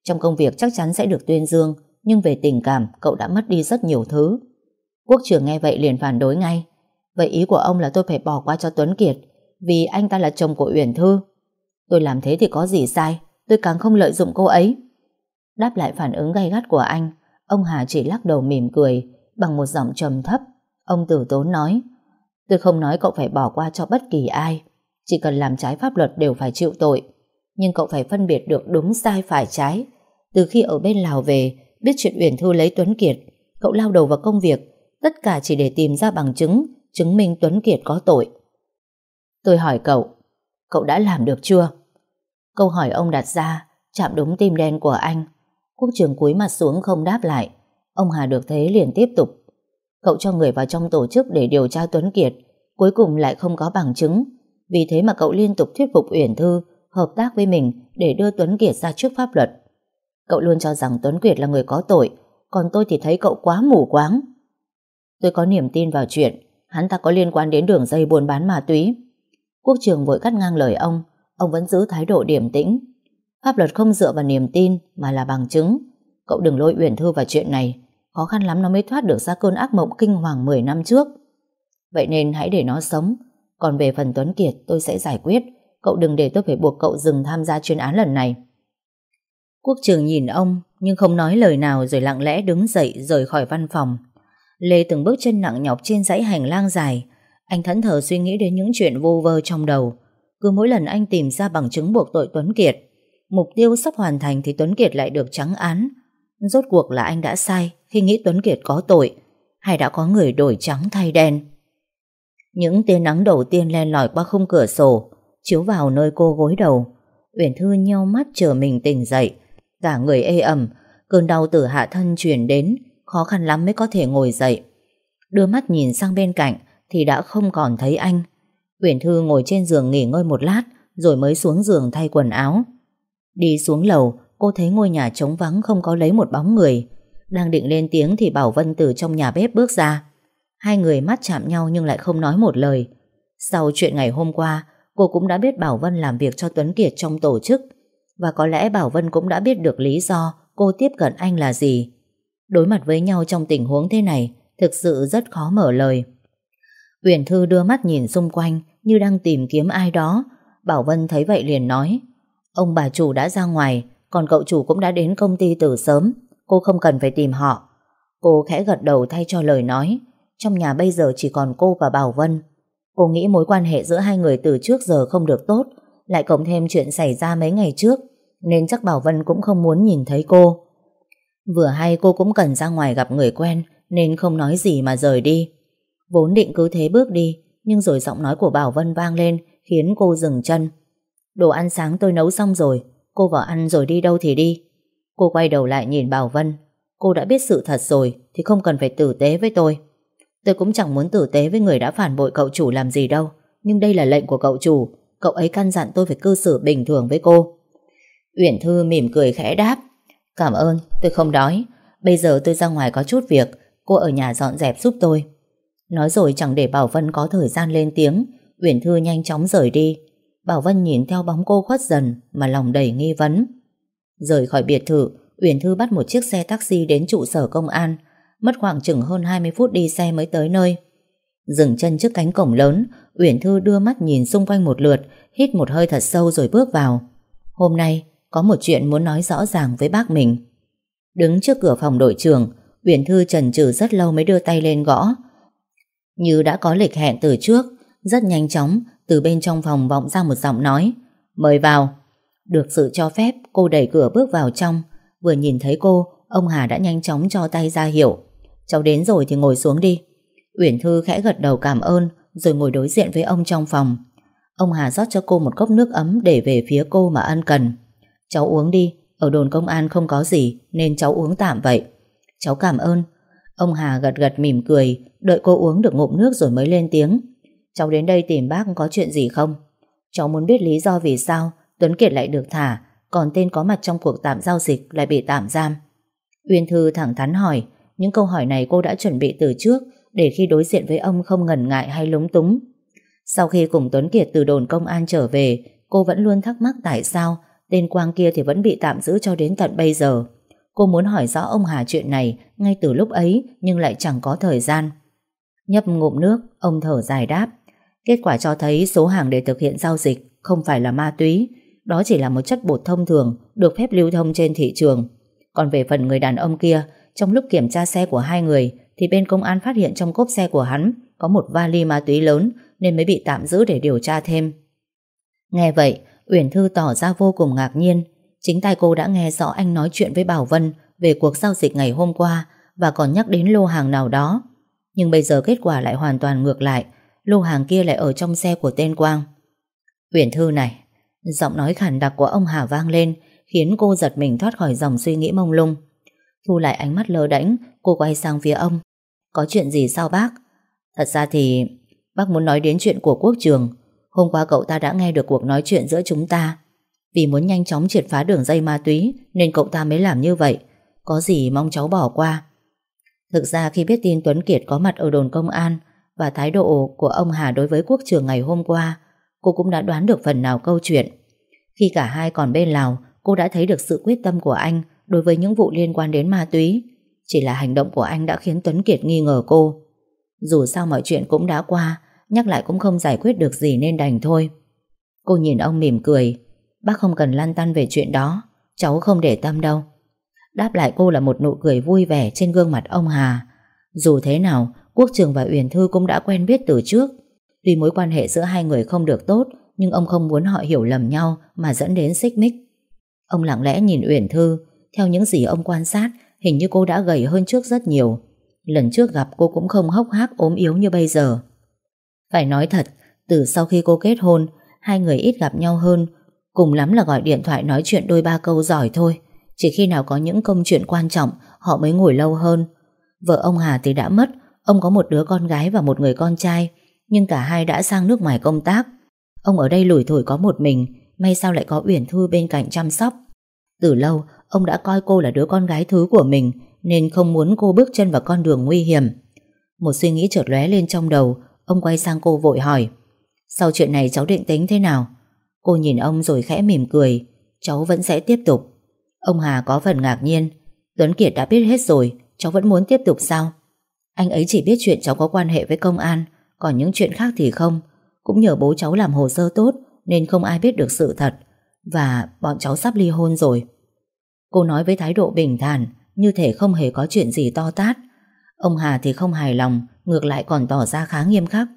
Trong công việc chắc chắn sẽ được tuyên dương, nhưng về tình cảm cậu đã mất đi rất nhiều thứ. Quốc trưởng nghe vậy liền phản đối ngay. Vậy ý của ông là tôi phải bỏ qua cho Tuấn Kiệt vì anh ta là chồng của Uyển Thư. Tôi làm thế thì có gì sai, tôi càng không lợi dụng cô ấy. Đáp lại phản ứng gay gắt của anh, ông Hà chỉ lắc đầu mỉm cười bằng một giọng trầm thấp. Ông tử tốn nói, tôi không nói cậu phải bỏ qua cho bất kỳ ai, chỉ cần làm trái pháp luật đều phải chịu tội. Nhưng cậu phải phân biệt được đúng sai phải trái. Từ khi ở bên Lào về, biết chuyện Uyển Thư lấy Tuấn Kiệt, cậu lao đầu vào công việc, tất cả chỉ để tìm ra bằng chứng, chứng minh Tuấn Kiệt có tội. Tôi hỏi cậu, cậu đã làm được chưa? Câu hỏi ông đặt ra chạm đúng tim đen của anh. Quốc trường cúi mặt xuống không đáp lại. Ông Hà được thế liền tiếp tục. Cậu cho người vào trong tổ chức để điều tra Tuấn Kiệt, cuối cùng lại không có bằng chứng. Vì thế mà cậu liên tục thuyết phục Uyển Thư hợp tác với mình để đưa Tuấn Kiệt ra trước pháp luật. Cậu luôn cho rằng Tuấn Kiệt là người có tội, còn tôi thì thấy cậu quá mù quáng. Tôi có niềm tin vào chuyện hắn ta có liên quan đến đường dây buôn bán ma túy. Quốc trường vội cắt ngang lời ông, ông vẫn giữ thái độ điềm tĩnh. Pháp luật không dựa vào niềm tin mà là bằng chứng. Cậu đừng lôi Uyển Thư vào chuyện này, khó khăn lắm nó mới thoát được ra cơn ác mộng kinh hoàng 10 năm trước. Vậy nên hãy để nó sống, còn về phần Tuấn Kiệt tôi sẽ giải quyết, cậu đừng để tôi phải buộc cậu dừng tham gia chuyên án lần này. Quốc trường nhìn ông nhưng không nói lời nào rồi lặng lẽ đứng dậy rời khỏi văn phòng. Lê từng bước chân nặng nhọc trên dãy hành lang dài. Anh thẫn thờ suy nghĩ đến những chuyện vô vơ trong đầu. Cứ mỗi lần anh tìm ra bằng chứng buộc tội Tuấn Kiệt, mục tiêu sắp hoàn thành thì Tuấn Kiệt lại được trắng án. Rốt cuộc là anh đã sai khi nghĩ Tuấn Kiệt có tội, hay đã có người đổi trắng thay đen. Những tia nắng đầu tiên len lỏi qua khung cửa sổ, chiếu vào nơi cô gối đầu. Uyển Thư nheo mắt chờ mình tỉnh dậy, cả người ê ẩm, cơn đau từ hạ thân chuyển đến, khó khăn lắm mới có thể ngồi dậy. Đưa mắt nhìn sang bên cạnh thì đã không còn thấy anh. Uyển Thư ngồi trên giường nghỉ ngơi một lát rồi mới xuống giường thay quần áo. Đi xuống lầu, cô thấy ngôi nhà trống vắng không có lấy một bóng người. Đang định lên tiếng thì Bảo Vân từ trong nhà bếp bước ra. Hai người mắt chạm nhau nhưng lại không nói một lời. Sau chuyện ngày hôm qua, cô cũng đã biết Bảo Vân làm việc cho Tuấn Kiệt trong tổ chức. Và có lẽ Bảo Vân cũng đã biết được lý do cô tiếp cận anh là gì. Đối mặt với nhau trong tình huống thế này thực sự rất khó mở lời. Uyển Thư đưa mắt nhìn xung quanh như đang tìm kiếm ai đó. Bảo Vân thấy vậy liền nói Ông bà chủ đã ra ngoài còn cậu chủ cũng đã đến công ty từ sớm. Cô không cần phải tìm họ. Cô khẽ gật đầu thay cho lời nói. Trong nhà bây giờ chỉ còn cô và Bảo Vân. Cô nghĩ mối quan hệ giữa hai người từ trước giờ không được tốt, lại cộng thêm chuyện xảy ra mấy ngày trước, nên chắc Bảo Vân cũng không muốn nhìn thấy cô. Vừa hay cô cũng cần ra ngoài gặp người quen, nên không nói gì mà rời đi. Vốn định cứ thế bước đi, nhưng rồi giọng nói của Bảo Vân vang lên, khiến cô dừng chân. Đồ ăn sáng tôi nấu xong rồi cô vào ăn rồi đi đâu thì đi. Cô quay đầu lại nhìn Bảo Vân. Cô đã biết sự thật rồi thì không cần phải tử tế với tôi. Tôi cũng chẳng muốn tử tế với người đã phản bội cậu chủ làm gì đâu. Nhưng đây là lệnh của cậu chủ. Cậu ấy căn dặn tôi phải cư xử bình thường với cô. Uyển Thư mỉm cười khẽ đáp. Cảm ơn, tôi không đói. Bây giờ tôi ra ngoài có chút việc. Cô ở nhà dọn dẹp giúp tôi. Nói rồi chẳng để Bảo Vân có thời gian lên tiếng. Uyển Thư nhanh chóng rời đi. Bảo Vân nhìn theo bóng cô khuất dần Mà lòng đầy nghi vấn. Rời khỏi biệt thự, Uyển Thư bắt một chiếc xe taxi đến trụ sở công an, Mất khoảng chừng hơn 20 phút đi xe mới tới nơi. Dừng chân trước cánh cổng lớn, Uyển Thư đưa mắt nhìn xung quanh một lượt, Hít một hơi thật sâu rồi bước vào. Hôm nay, có một chuyện muốn nói rõ ràng với bác mình. Đứng trước cửa phòng đội trưởng, Uyển Thư chần chừ rất lâu mới đưa tay lên gõ. Như đã có lịch hẹn từ trước, Rất nhanh chóng từ bên trong phòng vọng ra một giọng nói, Mời vào. Được sự cho phép, cô đẩy cửa bước vào trong. Vừa nhìn thấy cô, Ông Hà đã nhanh chóng cho tay ra hiểu Cháu đến rồi thì ngồi xuống đi. Uyển Thư khẽ gật đầu cảm ơn, Rồi ngồi đối diện với ông trong phòng. Ông Hà rót cho cô một cốc nước ấm Để về phía cô mà ân cần, Cháu uống đi, Ở đồn công an không có gì, Nên cháu uống tạm vậy. Cháu cảm ơn. Ông Hà gật gật mỉm cười, Đợi cô uống được ngụm nước rồi mới lên tiếng. Cháu đến đây tìm bác có chuyện gì không? Cháu muốn biết lý do vì sao Tuấn Kiệt lại được thả, Còn tên có mặt trong cuộc tạm giao dịch lại bị tạm giam. Uyên Thư thẳng thắn hỏi, Những câu hỏi này cô đã chuẩn bị từ trước Để khi đối diện với ông không ngần ngại hay lúng túng. Sau khi cùng Tuấn Kiệt từ đồn công an trở về, Cô vẫn luôn thắc mắc tại sao Tên Quang kia thì vẫn bị tạm giữ cho đến tận bây giờ. Cô muốn hỏi rõ ông Hà chuyện này Ngay từ lúc ấy Nhưng lại chẳng có thời gian. Nhấp ngụm nước, Ông thở dài đáp. Kết quả cho thấy số hàng để thực hiện giao dịch Không phải là ma túy. Đó chỉ là một chất bột thông thường, Được phép lưu thông trên thị trường. Còn về phần người đàn ông kia, Trong lúc kiểm tra xe của hai người, Thì bên công an phát hiện trong cốp xe của hắn Có một vali ma túy lớn Nên mới bị tạm giữ để điều tra thêm. Nghe vậy, Uyển Thư tỏ ra vô cùng ngạc nhiên. Chính tay cô đã nghe rõ anh nói chuyện với Bảo Vân Về cuộc giao dịch ngày hôm qua Và còn nhắc đến lô hàng nào đó. Nhưng bây giờ kết quả lại hoàn toàn ngược lại. Lô hàng kia lại ở trong xe của tên Quang. Uyển Thư này. Giọng nói khản đặc của ông Hà vang lên, Khiến cô giật mình thoát khỏi dòng suy nghĩ mông lung. Thu lại ánh mắt lơ đễnh Cô quay sang phía ông. Có chuyện gì sao bác? Thật ra thì bác muốn nói đến chuyện của quốc trường. Hôm qua cậu ta đã nghe được cuộc nói chuyện giữa chúng ta. Vì muốn nhanh chóng triệt phá đường dây ma túy Nên cậu ta mới làm như vậy. Có gì mong cháu bỏ qua? Thực ra khi biết tin Tuấn Kiệt có mặt ở đồn công an và thái độ của ông Hà đối với quốc trường ngày hôm qua, Cô cũng đã đoán được phần nào câu chuyện. Khi cả hai còn bên Lào, Cô đã thấy được sự quyết tâm của anh Đối với những vụ liên quan đến ma túy. Chỉ là hành động của anh đã khiến Tuấn Kiệt nghi ngờ cô. Dù sao mọi chuyện cũng đã qua, Nhắc lại cũng không giải quyết được gì nên đành thôi. Cô nhìn ông mỉm cười. Bác không cần lăn tăn về chuyện đó, Cháu không để tâm đâu. Đáp lại cô là một nụ cười vui vẻ trên gương mặt ông Hà. Dù thế nào Quốc Trường và Uyển Thư cũng đã quen biết từ trước. Tuy mối quan hệ giữa hai người không được tốt Nhưng ông không muốn họ hiểu lầm nhau Mà dẫn đến xích mích. Ông lặng lẽ nhìn Uyển Thư. Theo những gì ông quan sát Hình như cô đã gầy hơn trước rất nhiều. Lần trước gặp cô cũng không hốc hác ốm yếu như bây giờ. Phải nói thật, từ sau khi cô kết hôn, hai người ít gặp nhau hơn, cùng lắm là gọi điện thoại nói chuyện đôi ba câu giỏi thôi. Chỉ khi nào có những công chuyện quan trọng, họ mới ngồi lâu hơn. Vợ ông Hà thì đã mất, ông có một đứa con gái và một người con trai, nhưng cả hai đã sang nước ngoài công tác. Ông ở đây lủi thủi có một mình, may sao lại có Uyển Thư bên cạnh chăm sóc. Từ lâu, ông đã coi cô là đứa con gái thứ của mình, nên không muốn cô bước chân vào con đường nguy hiểm. Một suy nghĩ chợt lóe lên trong đầu, Ông quay sang cô vội hỏi Sau chuyện này cháu định tính thế nào Cô nhìn ông rồi khẽ mỉm cười Cháu vẫn sẽ tiếp tục Ông Hà có phần ngạc nhiên Tuấn Kiệt đã biết hết rồi Cháu vẫn muốn tiếp tục sao anh ấy chỉ biết chuyện cháu có quan hệ với công an, Còn những chuyện khác thì không. Cũng nhờ bố cháu làm hồ sơ tốt, Nên không ai biết được sự thật. Và bọn cháu sắp ly hôn rồi. Cô nói với thái độ bình thản, Như thể không hề có chuyện gì to tát. Ông Hà thì không hài lòng, Ngược lại còn tỏ ra khá nghiêm khắc.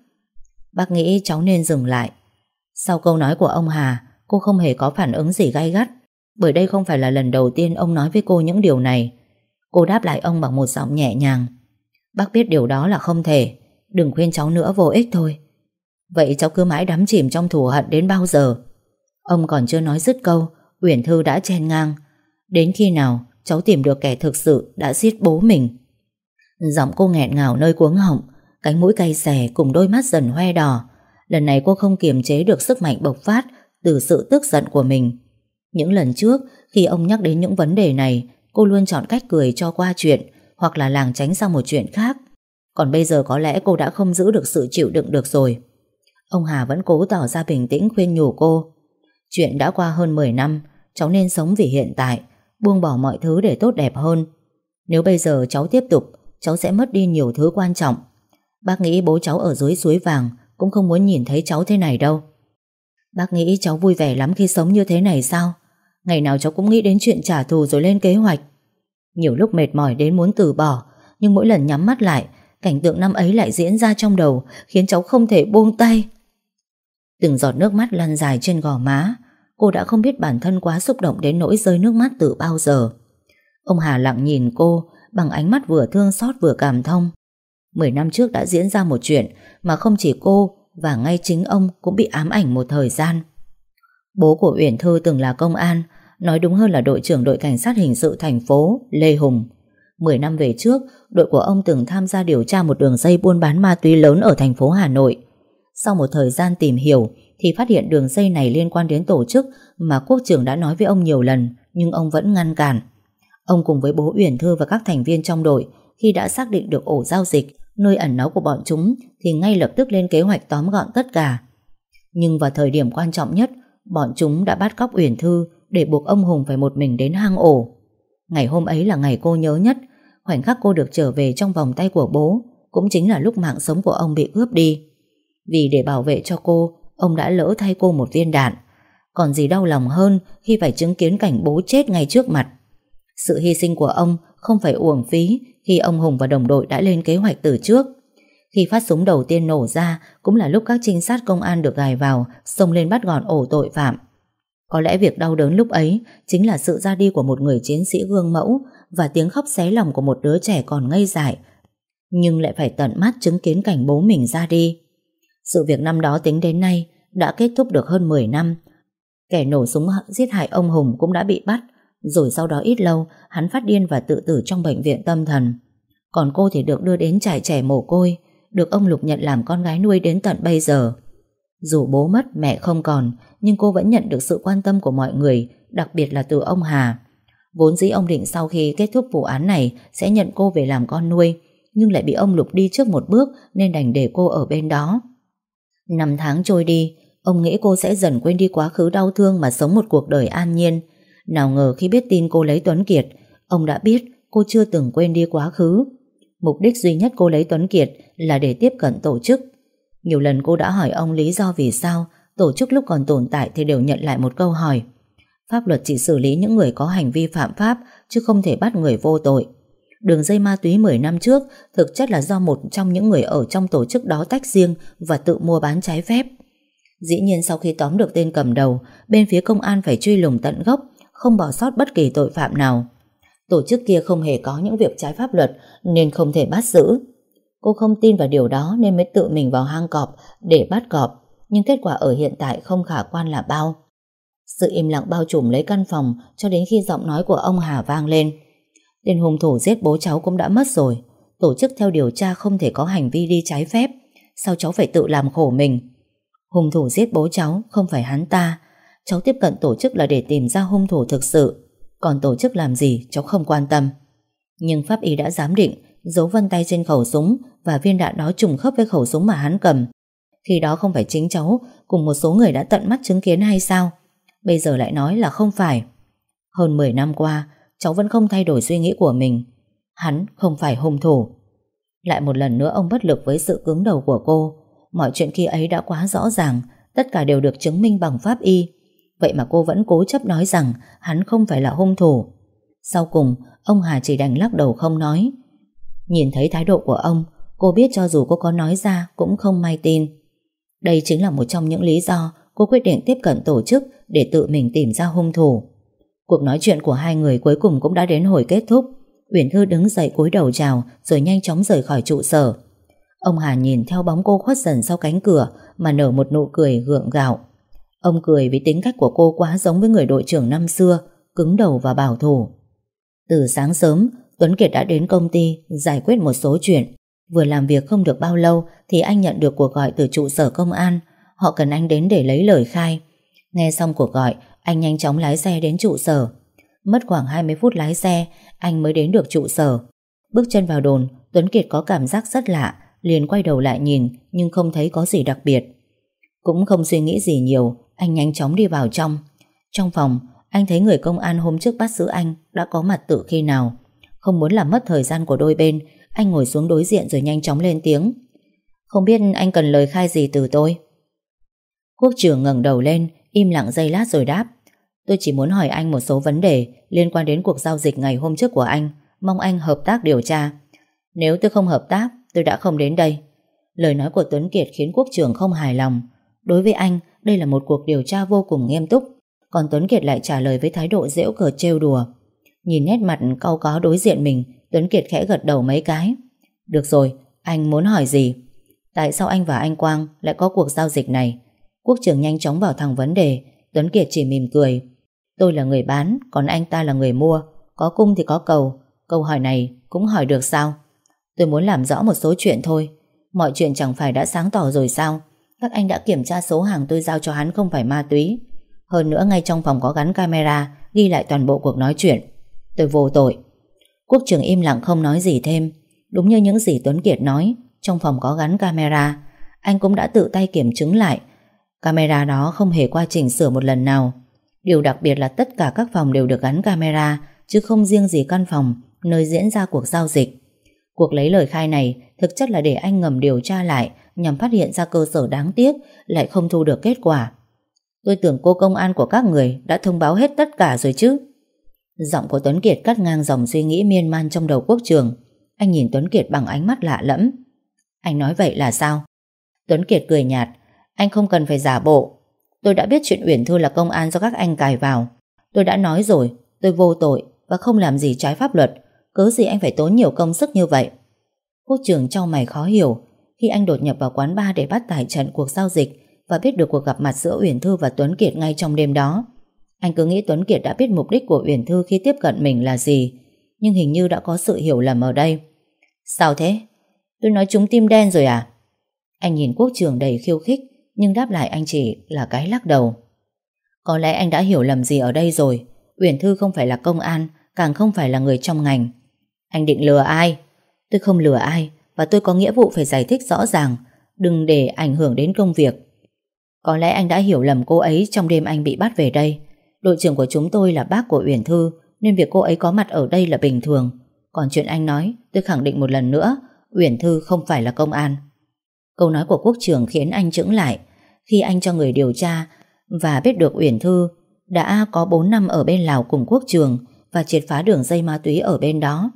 Bác nghĩ cháu nên dừng lại. Sau câu nói của ông Hà, Cô không hề có phản ứng gì gai gắt. Bởi đây không phải là lần đầu tiên ông nói với cô những điều này. Cô đáp lại ông bằng một giọng nhẹ nhàng. Bác biết điều đó là không thể. Đừng khuyên cháu nữa vô ích thôi. Vậy cháu cứ mãi đắm chìm trong thù hận đến bao giờ? Ông còn chưa nói dứt câu Uyển Thư đã chen ngang. Đến khi nào cháu tìm được kẻ thực sự Đã giết bố mình? Giọng cô nghẹn ngào nơi cuống họng Cánh mũi cay xè cùng đôi mắt dần hoe đỏ. Lần này cô không kiềm chế được sức mạnh bộc phát từ sự tức giận của mình. Những lần trước, khi ông nhắc đến những vấn đề này, cô luôn chọn cách cười cho qua chuyện hoặc là làng tránh sang một chuyện khác. Còn bây giờ có lẽ cô đã không giữ được sự chịu đựng được rồi. Ông Hà vẫn cố tỏ ra bình tĩnh khuyên nhủ cô. Chuyện đã qua hơn 10 năm, cháu nên sống vì hiện tại, buông bỏ mọi thứ để tốt đẹp hơn. Nếu bây giờ cháu tiếp tục, cháu sẽ mất đi nhiều thứ quan trọng. Bác nghĩ bố cháu ở dưới suối vàng cũng không muốn nhìn thấy cháu thế này đâu. Bác nghĩ cháu vui vẻ lắm khi sống như thế này sao? Ngày nào cháu cũng nghĩ đến chuyện trả thù rồi lên kế hoạch. Nhiều lúc mệt mỏi đến muốn từ bỏ, nhưng mỗi lần nhắm mắt lại, cảnh tượng năm ấy lại diễn ra trong đầu, khiến cháu không thể buông tay. Từng giọt nước mắt lăn dài trên gò má, cô đã không biết bản thân quá xúc động đến nỗi rơi nước mắt từ bao giờ. Ông Hà lặng nhìn cô bằng ánh mắt vừa thương xót vừa cảm thông. Mười năm trước đã diễn ra một chuyện mà không chỉ cô và ngay chính ông cũng bị ám ảnh một thời gian. Bố của Uyển Thư từng là công an, nói đúng hơn là đội trưởng đội cảnh sát hình sự thành phố Lê Hùng. Mười năm về trước, đội của ông từng tham gia điều tra một đường dây buôn bán ma túy lớn ở thành phố Hà Nội. Sau một thời gian tìm hiểu thì phát hiện đường dây này liên quan đến tổ chức mà quốc trưởng đã nói với ông nhiều lần nhưng ông vẫn ngăn cản. Ông cùng với bố Uyển Thư và các thành viên trong đội khi đã xác định được ổ giao dịch nơi ẩn náu của bọn chúng thì ngay lập tức lên kế hoạch tóm gọn tất cả. Nhưng vào thời điểm quan trọng nhất, bọn chúng đã bắt cóc Uyển Thư để buộc ông Hùng phải một mình đến hang ổ. Ngày hôm ấy là ngày cô nhớ nhất, khoảnh khắc cô được trở về trong vòng tay của bố, cũng chính là lúc mạng sống của ông bị cướp đi. Vì để bảo vệ cho cô, ông đã lỡ thay cô một viên đạn. Còn gì đau lòng hơn khi phải chứng kiến cảnh bố chết ngay trước mặt. Sự hy sinh của ông không phải uổng phí khi ông Hùng và đồng đội đã lên kế hoạch từ trước. Khi phát súng đầu tiên nổ ra cũng là lúc các trinh sát công an được gài vào xông lên bắt gọn ổ tội phạm. Có lẽ việc đau đớn lúc ấy chính là sự ra đi của một người chiến sĩ gương mẫu và tiếng khóc xé lòng của một đứa trẻ còn ngây dại nhưng lại phải tận mắt chứng kiến cảnh bố mình ra đi. Sự việc năm đó tính đến nay đã kết thúc được hơn 10 năm. Kẻ nổ súng giết hại ông Hùng cũng đã bị bắt rồi sau đó ít lâu, Hắn phát điên và tự tử trong bệnh viện tâm thần Còn cô thì được đưa đến trại trẻ mồ côi, Được ông Lục nhận làm con gái nuôi đến tận bây giờ dù bố mất mẹ không còn Nhưng cô vẫn nhận được sự quan tâm của mọi người Đặc biệt là từ ông Hà Vốn dĩ ông định sau khi kết thúc vụ án này Sẽ nhận cô về làm con nuôi Nhưng lại bị ông Lục đi trước một bước Nên đành để cô ở bên đó Năm tháng trôi đi Ông nghĩ cô sẽ dần quên đi quá khứ đau thương Mà sống một cuộc đời an nhiên nào ngờ khi biết tin cô lấy Tuấn Kiệt, ông đã biết cô chưa từng quên đi quá khứ. Mục đích duy nhất cô lấy Tuấn Kiệt là để tiếp cận tổ chức. Nhiều lần cô đã hỏi ông lý do vì sao tổ chức lúc còn tồn tại thì đều nhận lại một câu hỏi. Pháp luật chỉ xử lý những người có hành vi phạm pháp chứ không thể bắt người vô tội. Đường dây ma túy 10 năm trước thực chất là do một trong những người ở trong tổ chức đó tách riêng và tự mua bán trái phép. Dĩ nhiên sau khi tóm được tên cầm đầu, bên phía công an phải truy lùng tận gốc không bỏ sót bất kỳ tội phạm nào. Tổ chức kia không hề có những việc trái pháp luật nên không thể bắt giữ. Cô không tin vào điều đó nên mới tự mình vào hang cọp để bắt cọp, nhưng kết quả ở hiện tại không khả quan là bao. Sự im lặng bao trùm lấy căn phòng cho đến khi giọng nói của ông Hà vang lên. Tên hung thủ giết bố cháu cũng đã mất rồi. Tổ chức theo điều tra không thể có hành vi đi trái phép. Sao cháu phải tự làm khổ mình? Hung thủ giết bố cháu không phải hắn ta Cháu tiếp cận tổ chức là để tìm ra hung thủ thực sự Còn tổ chức làm gì cháu không quan tâm Nhưng pháp y đã giám định Dấu vân tay trên khẩu súng Và viên đạn đó trùng khớp với khẩu súng mà hắn cầm. Khi đó không phải chính cháu Cùng một số người đã tận mắt chứng kiến hay sao? Bây giờ lại nói là không phải. Hơn 10 năm qua Cháu vẫn không thay đổi suy nghĩ của mình. Hắn không phải hung thủ. Lại một lần nữa ông bất lực với sự cứng đầu của cô. Mọi chuyện khi ấy đã quá rõ ràng Tất cả đều được chứng minh bằng pháp y. Vậy mà cô vẫn cố chấp nói rằng hắn không phải là hung thủ. Sau cùng, ông Hà chỉ đành lắc đầu không nói. Nhìn thấy thái độ của ông, cô biết cho dù cô có nói ra cũng không may tin. Đây chính là một trong những lý do cô quyết định tiếp cận tổ chức để tự mình tìm ra hung thủ. Cuộc nói chuyện của hai người cuối cùng cũng đã đến hồi kết thúc. Uyển Thư đứng dậy cúi đầu chào rồi nhanh chóng rời khỏi trụ sở. Ông Hà nhìn theo bóng cô khuất dần sau cánh cửa mà nở một nụ cười gượng gạo. Ông cười vì tính cách của cô quá giống với người đội trưởng năm xưa, cứng đầu và bảo thủ. Từ sáng sớm, Tuấn Kiệt đã đến công ty giải quyết một số chuyện. Vừa làm việc không được bao lâu thì anh nhận được cuộc gọi từ trụ sở công an, Họ cần anh đến để lấy lời khai. Nghe xong cuộc gọi Anh nhanh chóng lái xe đến trụ sở. Mất khoảng 20 phút lái xe Anh mới đến được trụ sở. Bước chân vào đồn Tuấn Kiệt có cảm giác rất lạ Liền quay đầu lại nhìn Nhưng không thấy có gì đặc biệt. Cũng không suy nghĩ gì nhiều Anh nhanh chóng đi vào trong. Trong phòng Anh thấy người công an hôm trước bắt giữ anh Đã có mặt từ khi nào. Không muốn làm mất thời gian của đôi bên, Anh ngồi xuống đối diện rồi nhanh chóng lên tiếng. Không biết anh cần lời khai gì từ tôi? Quốc trưởng ngẩng đầu lên, Im lặng giây lát rồi đáp. Tôi chỉ muốn hỏi anh một số vấn đề Liên quan đến cuộc giao dịch ngày hôm trước của anh. Mong anh hợp tác điều tra. Nếu tôi không hợp tác, tôi đã không đến đây. Lời nói của Tuấn Kiệt khiến quốc trưởng không hài lòng. Đối với anh, Đây là một cuộc điều tra vô cùng nghiêm túc. Còn Tuấn Kiệt lại trả lời với thái độ dễu cợt trêu đùa. Nhìn nét mặt cau có đối diện mình Tuấn Kiệt khẽ gật đầu mấy cái. Được rồi, anh muốn hỏi gì? Tại sao anh và anh Quang lại có cuộc giao dịch này? Quốc trưởng nhanh chóng vào thẳng vấn đề Tuấn Kiệt chỉ mỉm cười. Tôi là người bán Còn anh ta là người mua. Có cung thì có cầu. Câu hỏi này cũng hỏi được sao? Tôi muốn làm rõ một số chuyện thôi. Mọi chuyện chẳng phải đã sáng tỏ rồi sao? Các anh đã kiểm tra số hàng tôi giao cho hắn không phải ma túy. Hơn nữa ngay trong phòng có gắn camera Ghi lại toàn bộ cuộc nói chuyện. Tôi vô tội. Quốc trưởng im lặng không nói gì thêm. Đúng như những gì Tuấn Kiệt nói, Trong phòng có gắn camera. Anh cũng đã tự tay kiểm chứng lại. Camera đó không hề qua chỉnh sửa một lần nào. Điều đặc biệt là tất cả các phòng đều được gắn camera, Chứ không riêng gì căn phòng, Nơi diễn ra cuộc giao dịch. Cuộc lấy lời khai này Thực chất là để anh ngầm điều tra lại, Nhằm phát hiện ra cơ sở đáng tiếc, Lại không thu được kết quả. Tôi tưởng cô công an của các người Đã thông báo hết tất cả rồi chứ. Giọng của Tuấn Kiệt cắt ngang dòng suy nghĩ miên man trong đầu quốc trường. Anh nhìn Tuấn Kiệt bằng ánh mắt lạ lẫm. Anh nói vậy là sao? Tuấn Kiệt cười nhạt. Anh không cần phải giả bộ. Tôi đã biết chuyện Uyển Thư là công an do các anh cài vào. Tôi đã nói rồi. Tôi vô tội và không làm gì trái pháp luật. Cớ gì anh phải tốn nhiều công sức như vậy? Quốc Trường trong mày khó hiểu. Khi anh đột nhập vào quán bar để bắt tài trận cuộc giao dịch Và biết được cuộc gặp mặt giữa Uyển Thư và Tuấn Kiệt ngay trong đêm đó anh cứ nghĩ Tuấn Kiệt đã biết mục đích của Uyển Thư khi tiếp cận mình là gì, Nhưng hình như đã có sự hiểu lầm ở đây Sao thế? Tôi nói chúng tim đen rồi à? Anh nhìn quốc trường đầy khiêu khích, Nhưng đáp lại anh chỉ là cái lắc đầu Có lẽ anh đã hiểu lầm gì ở đây rồi Uyển Thư không phải là công an, Càng không phải là người trong ngành Anh định lừa ai? Tôi không lừa ai, Và tôi có nghĩa vụ phải giải thích rõ ràng, Đừng để ảnh hưởng đến công việc Có lẽ anh đã hiểu lầm cô ấy Trong đêm anh bị bắt về đây Đội trưởng của chúng tôi là bác của Uyển Thư, Nên việc cô ấy có mặt ở đây là bình thường. Còn chuyện anh nói, Tôi khẳng định một lần nữa, Uyển Thư không phải là công an. Câu nói của quốc trưởng khiến anh chững lại. Khi anh cho người điều tra Và biết được Uyển Thư Đã có 4 năm ở bên Lào cùng quốc trường Và triệt phá đường dây ma túy ở bên đó,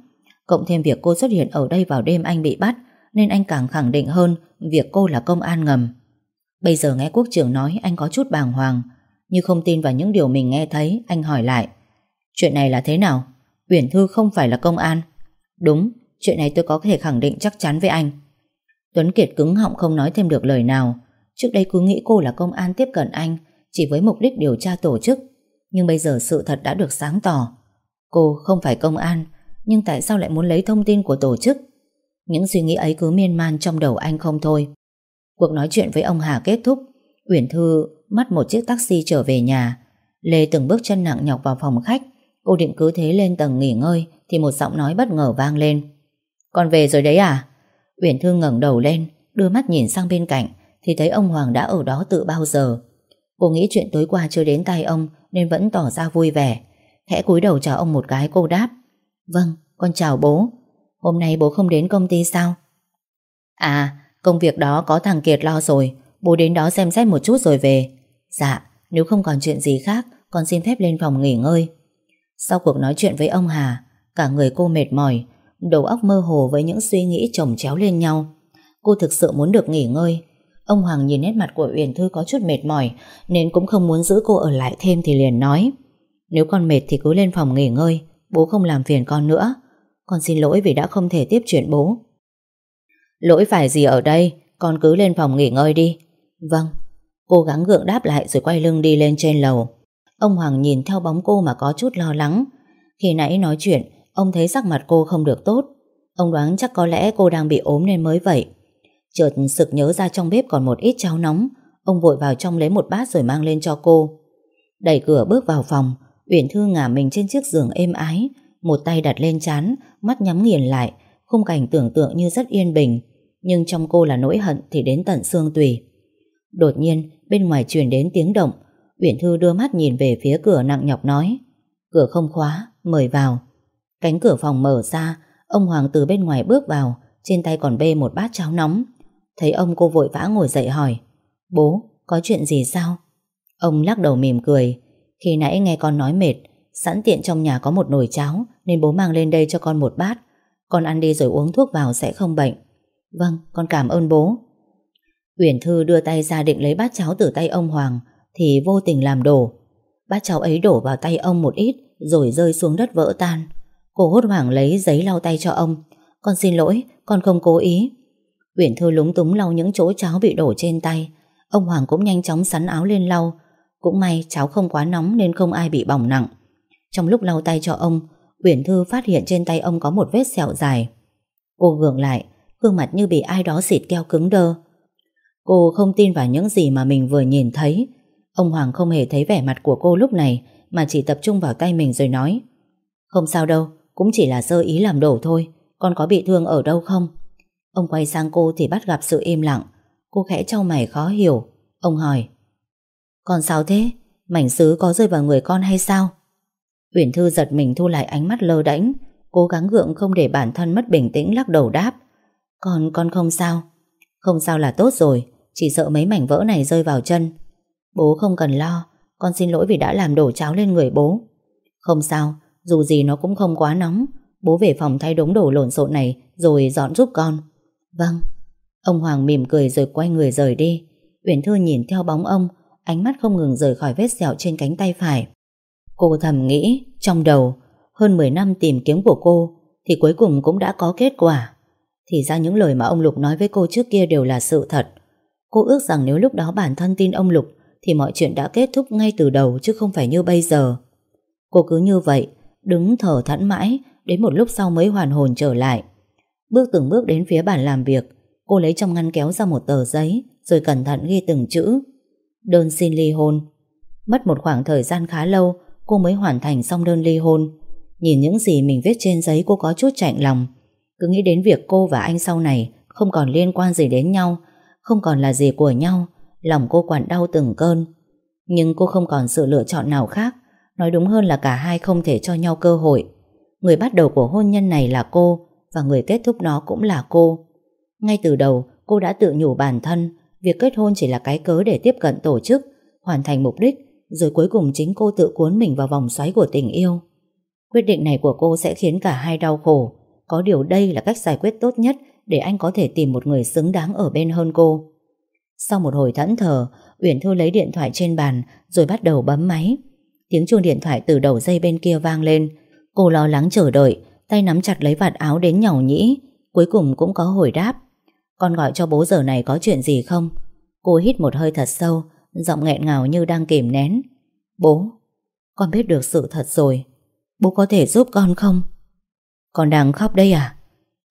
Cộng thêm việc cô xuất hiện ở đây vào đêm anh bị bắt, Nên anh càng khẳng định hơn Việc cô là công an ngầm. Bây giờ nghe quốc trưởng nói, anh có chút bàng hoàng. Như không tin vào những điều mình nghe thấy Anh hỏi lại. Chuyện này là thế nào? Uyển Thư không phải là công an. Đúng, chuyện này tôi có thể khẳng định chắc chắn với anh. Tuấn Kiệt cứng họng không nói thêm được lời nào. Trước đây cứ nghĩ cô là công an tiếp cận anh Chỉ với mục đích điều tra tổ chức. Nhưng bây giờ sự thật đã được sáng tỏ. Cô không phải công an Nhưng tại sao lại muốn lấy thông tin của tổ chức? Những suy nghĩ ấy cứ miên man trong đầu anh không thôi. Cuộc nói chuyện với ông Hà kết thúc. Uyển Thư mất một chiếc taxi trở về nhà. Lê từng bước chân nặng nhọc vào phòng khách. Cô định cứ thế lên tầng nghỉ ngơi Thì một giọng nói bất ngờ vang lên. Con về rồi đấy à? Uyển Thư ngẩng đầu lên Đưa mắt nhìn sang bên cạnh Thì thấy ông Hoàng đã ở đó từ bao giờ. Cô nghĩ chuyện tối qua chưa đến tay ông Nên vẫn tỏ ra vui vẻ. Khẽ cúi đầu chào ông một cái cô đáp Vâng, con chào bố. Hôm nay bố không đến công ty sao? À, công việc đó có thằng Kiệt lo rồi. Bố đến đó xem xét một chút rồi về. Dạ, nếu không còn chuyện gì khác Con xin phép lên phòng nghỉ ngơi. Sau cuộc nói chuyện với ông Hà Cả người cô mệt mỏi Đầu óc mơ hồ với những suy nghĩ chồng chéo lên nhau. Cô thực sự muốn được nghỉ ngơi. Ông Hoàng nhìn nét mặt của Uyển Thư có chút mệt mỏi Nên cũng không muốn giữ cô ở lại thêm thì liền nói Nếu con mệt thì cứ lên phòng nghỉ ngơi Bố không làm phiền con nữa. Con xin lỗi vì đã không thể tiếp chuyện bố. Lỗi phải gì ở đây Con cứ lên phòng nghỉ ngơi đi. Vâng. Cô gắng gượng đáp lại rồi quay lưng đi lên trên lầu. Ông Hoàng nhìn theo bóng cô mà có chút lo lắng. Khi nãy nói chuyện, Ông thấy sắc mặt cô không được tốt. Ông đoán chắc có lẽ cô đang bị ốm nên mới vậy. Chợt sực nhớ ra trong bếp còn một ít cháo nóng. Ông vội vào trong lấy một bát rồi mang lên cho cô. Đẩy cửa bước vào phòng, Uyển Thư ngả mình trên chiếc giường êm ái. Một tay đặt lên chán, Mắt nhắm nghiền lại, Khung cảnh tưởng tượng như rất yên bình. Nhưng trong cô là nỗi hận thì đến tận xương tùy. Đột nhiên bên ngoài truyền đến tiếng động. Uyển Thư đưa mắt nhìn về phía cửa nặng nhọc nói Cửa không khóa, mời vào. Cánh cửa phòng mở ra Ông Hoàng từ bên ngoài bước vào Trên tay còn bê một bát cháo nóng. Thấy ông cô vội vã ngồi dậy hỏi Bố, có chuyện gì sao? Ông lắc đầu mỉm cười Khi nãy nghe con nói mệt Sẵn tiện trong nhà có một nồi cháo Nên bố mang lên đây cho con một bát. Con ăn đi rồi uống thuốc vào sẽ không bệnh. Vâng, con cảm ơn bố. Uyển Thư đưa tay ra định lấy bát cháo từ tay ông Hoàng Thì vô tình làm đổ. Bát cháo ấy đổ vào tay ông một ít Rồi rơi xuống đất vỡ tan. Cô hốt hoảng lấy giấy lau tay cho ông. Con xin lỗi, con không cố ý. Uyển Thư lúng túng lau những chỗ cháo bị đổ trên tay. Ông Hoàng cũng nhanh chóng sắn áo lên lau. Cũng may cháo không quá nóng Nên không ai bị bỏng nặng. Trong lúc lau tay cho ông Uyển Thư phát hiện trên tay ông có một vết sẹo dài. Cô gượng lại Gương mặt như bị ai đó xịt keo cứng đơ. Cô không tin vào những gì mà mình vừa nhìn thấy. Ông Hoàng không hề thấy vẻ mặt của cô lúc này Mà chỉ tập trung vào tay mình rồi nói Không sao đâu Cũng chỉ là sơ ý làm đổ thôi. Con có bị thương ở đâu không? Ông quay sang cô thì bắt gặp sự im lặng. Cô khẽ trao mày khó hiểu. Ông hỏi Con sao thế? Mảnh sứ có rơi vào người con hay sao? Uyển Thư giật mình thu lại ánh mắt lơ đễnh Cố gắng gượng không để bản thân mất bình tĩnh lắc đầu đáp Con, con không sao. Không sao là tốt rồi. Chỉ sợ mấy mảnh vỡ này rơi vào chân. Bố không cần lo, Con xin lỗi vì đã làm đổ cháo lên người bố. Không sao, Dù gì nó cũng không quá nóng. Bố về phòng thay đống đồ lộn xộn này Rồi dọn giúp con. Vâng. Ông Hoàng mỉm cười rồi quay người rời đi. Uyển Thư nhìn theo bóng ông, Ánh mắt không ngừng rời khỏi vết sẹo trên cánh tay phải. Cô thầm nghĩ, Trong đầu, Hơn 10 năm tìm kiếm của cô Thì cuối cùng cũng đã có kết quả. Thì ra những lời mà ông Lục nói với cô trước kia đều là sự thật. Cô ước rằng nếu lúc đó bản thân tin ông Lục, Thì mọi chuyện đã kết thúc ngay từ đầu Chứ không phải như bây giờ. Cô cứ như vậy, Đứng thở thẫn mãi, Đến một lúc sau mới hoàn hồn trở lại. Bước từng bước đến phía bàn làm việc, Cô lấy trong ngăn kéo ra một tờ giấy, Rồi cẩn thận ghi từng chữ. Đơn xin ly hôn. Mất một khoảng thời gian khá lâu, Cô mới hoàn thành xong đơn ly hôn. Nhìn những gì mình viết trên giấy cô có chút chạnh lòng. Cứ nghĩ đến việc cô và anh sau này Không còn liên quan gì đến nhau không còn là gì của nhau, Lòng cô quặn đau từng cơn. Nhưng cô không còn sự lựa chọn nào khác, Nói đúng hơn là cả hai không thể cho nhau cơ hội. Người bắt đầu của hôn nhân này là cô, Và người kết thúc nó cũng là cô. Ngay từ đầu, cô đã tự nhủ bản thân, Việc kết hôn chỉ là cái cớ để tiếp cận tổ chức, Hoàn thành mục đích, Rồi cuối cùng chính cô tự cuốn mình vào vòng xoáy của tình yêu. Quyết định này của cô sẽ khiến cả hai đau khổ. Có điều đây là cách giải quyết tốt nhất để anh có thể tìm một người xứng đáng ở bên hơn cô Sau một hồi thẫn thờ Uyển Thư lấy điện thoại trên bàn Rồi bắt đầu bấm máy Tiếng chuông điện thoại từ đầu dây bên kia vang lên Cô lo lắng chờ đợi Tay nắm chặt lấy vạt áo đến nhàu nhĩ Cuối cùng cũng có hồi đáp con gọi cho bố giờ này có chuyện gì không? Cô hít một hơi thật sâu, giọng nghẹn ngào như đang kìm nén. Bố, con biết được sự thật rồi. Bố có thể giúp con không? Con đang khóc đây à?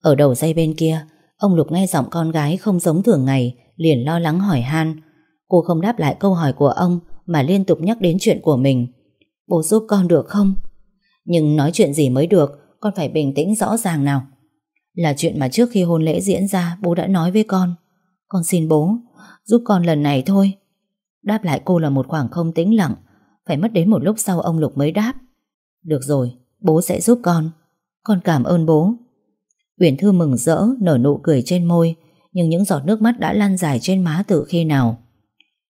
Ở đầu dây bên kia, ông Lục nghe giọng con gái không giống thường ngày, liền lo lắng hỏi han. Cô không đáp lại câu hỏi của ông mà liên tục nhắc đến chuyện của mình. Bố giúp con được không? Nhưng nói chuyện gì mới được, con phải bình tĩnh rõ ràng nào. Là chuyện mà trước khi hôn lễ diễn ra bố đã nói với con Con xin bố Giúp con lần này thôi Đáp lại cô là một khoảng không tĩnh lặng Phải mất đến một lúc sau ông Lục mới đáp Được rồi, bố sẽ giúp con Con cảm ơn bố Uyển Thư mừng rỡ nở nụ cười trên môi Nhưng những giọt nước mắt đã lan dài trên má từ khi nào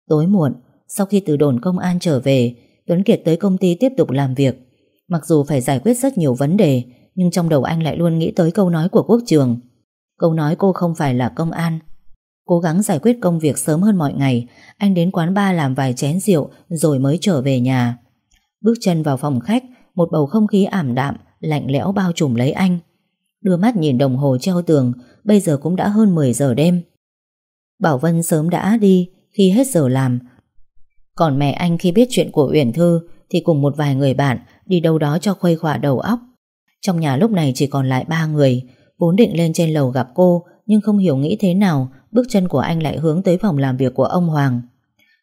Tối muộn Sau khi từ đồn công an trở về Tuấn Kiệt tới công ty tiếp tục làm việc Mặc dù phải giải quyết rất nhiều vấn đề nhưng trong đầu anh lại luôn nghĩ tới câu nói của quốc trường. Câu nói cô không phải là công an. Cố gắng giải quyết công việc sớm hơn mọi ngày, anh đến quán bar làm vài chén rượu rồi mới trở về nhà. Bước chân vào phòng khách, một bầu không khí ảm đạm, lạnh lẽo bao trùm lấy anh. Đưa mắt nhìn đồng hồ treo tường, bây giờ cũng đã hơn 10 giờ đêm. Bảo Vân sớm đã đi khi hết giờ làm. Còn mẹ anh khi biết chuyện của Uyển Thư thì cùng một vài người bạn đi đâu đó cho khuây khỏa đầu óc. Trong nhà lúc này chỉ còn lại ba người Vốn định lên trên lầu gặp cô Nhưng không hiểu nghĩ thế nào Bước chân của anh lại hướng tới phòng làm việc của ông Hoàng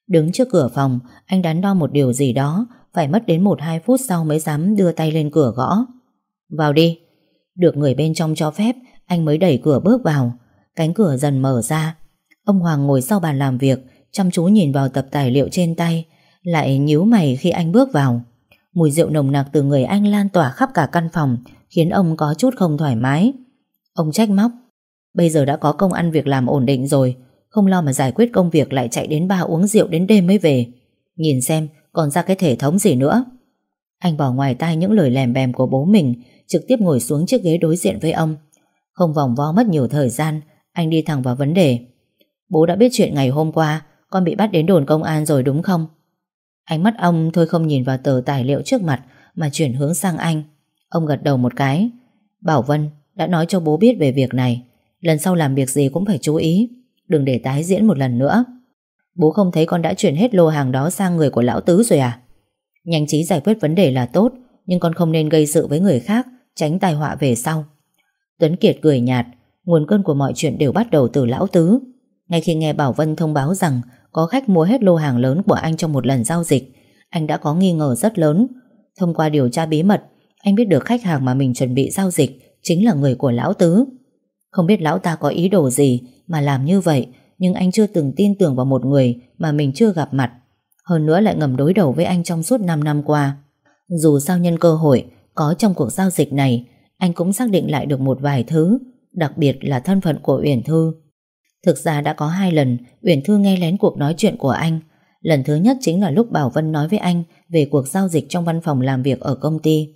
Đứng trước cửa phòng, anh đắn đo một điều gì đó, phải mất đến 1-2 phút sau mới dám đưa tay lên cửa gõ. Vào đi. Được người bên trong cho phép, anh mới đẩy cửa bước vào. Cánh cửa dần mở ra. Ông Hoàng ngồi sau bàn làm việc, chăm chú nhìn vào tập tài liệu trên tay, lại nhíu mày khi anh bước vào. Mùi rượu nồng nặc từ người anh lan tỏa khắp cả căn phòng, khiến ông có chút không thoải mái. Ông trách móc. Bây giờ đã có công ăn việc làm ổn định rồi, không lo mà giải quyết công việc lại chạy đến ba uống rượu đến đêm mới về. Nhìn xem, còn ra cái thể thống gì nữa. Anh bỏ ngoài tai những lời lèm bèm của bố mình, trực tiếp ngồi xuống chiếc ghế đối diện với ông. Không vòng vo mất nhiều thời gian, anh đi thẳng vào vấn đề. Bố đã biết chuyện ngày hôm qua, con bị bắt đến đồn công an rồi đúng không? Ánh mắt ông thôi không nhìn vào tờ tài liệu trước mặt mà chuyển hướng sang anh. Ông gật đầu một cái. Bảo Vân đã nói cho bố biết về việc này. Lần sau làm việc gì cũng phải chú ý. Đừng để tái diễn một lần nữa. Bố không thấy con đã chuyển hết lô hàng đó sang người của lão tứ rồi à? Nhanh trí giải quyết vấn đề là tốt, nhưng con không nên gây sự với người khác, tránh tai họa về sau. Tuấn Kiệt cười nhạt, nguồn cơn của mọi chuyện đều bắt đầu từ lão tứ. Ngay khi nghe Bảo Vân thông báo rằng có khách mua hết lô hàng lớn của anh trong một lần giao dịch, anh đã có nghi ngờ rất lớn. Thông qua điều tra bí mật, anh biết được khách hàng mà mình chuẩn bị giao dịch chính là người của lão tứ. Không biết lão ta có ý đồ gì mà làm như vậy, nhưng anh chưa từng tin tưởng vào một người mà mình chưa gặp mặt. Hơn nữa lại ngầm đối đầu với anh trong suốt 5 năm qua. Dù sao nhân cơ hội có trong cuộc giao dịch này, anh cũng xác định lại được một vài thứ, đặc biệt là thân phận của Uyển Thư. Thực ra đã có hai lần Uyển Thư nghe lén cuộc nói chuyện của anh. Lần thứ nhất chính là lúc Bảo Vân nói với anh về cuộc giao dịch trong văn phòng làm việc ở công ty.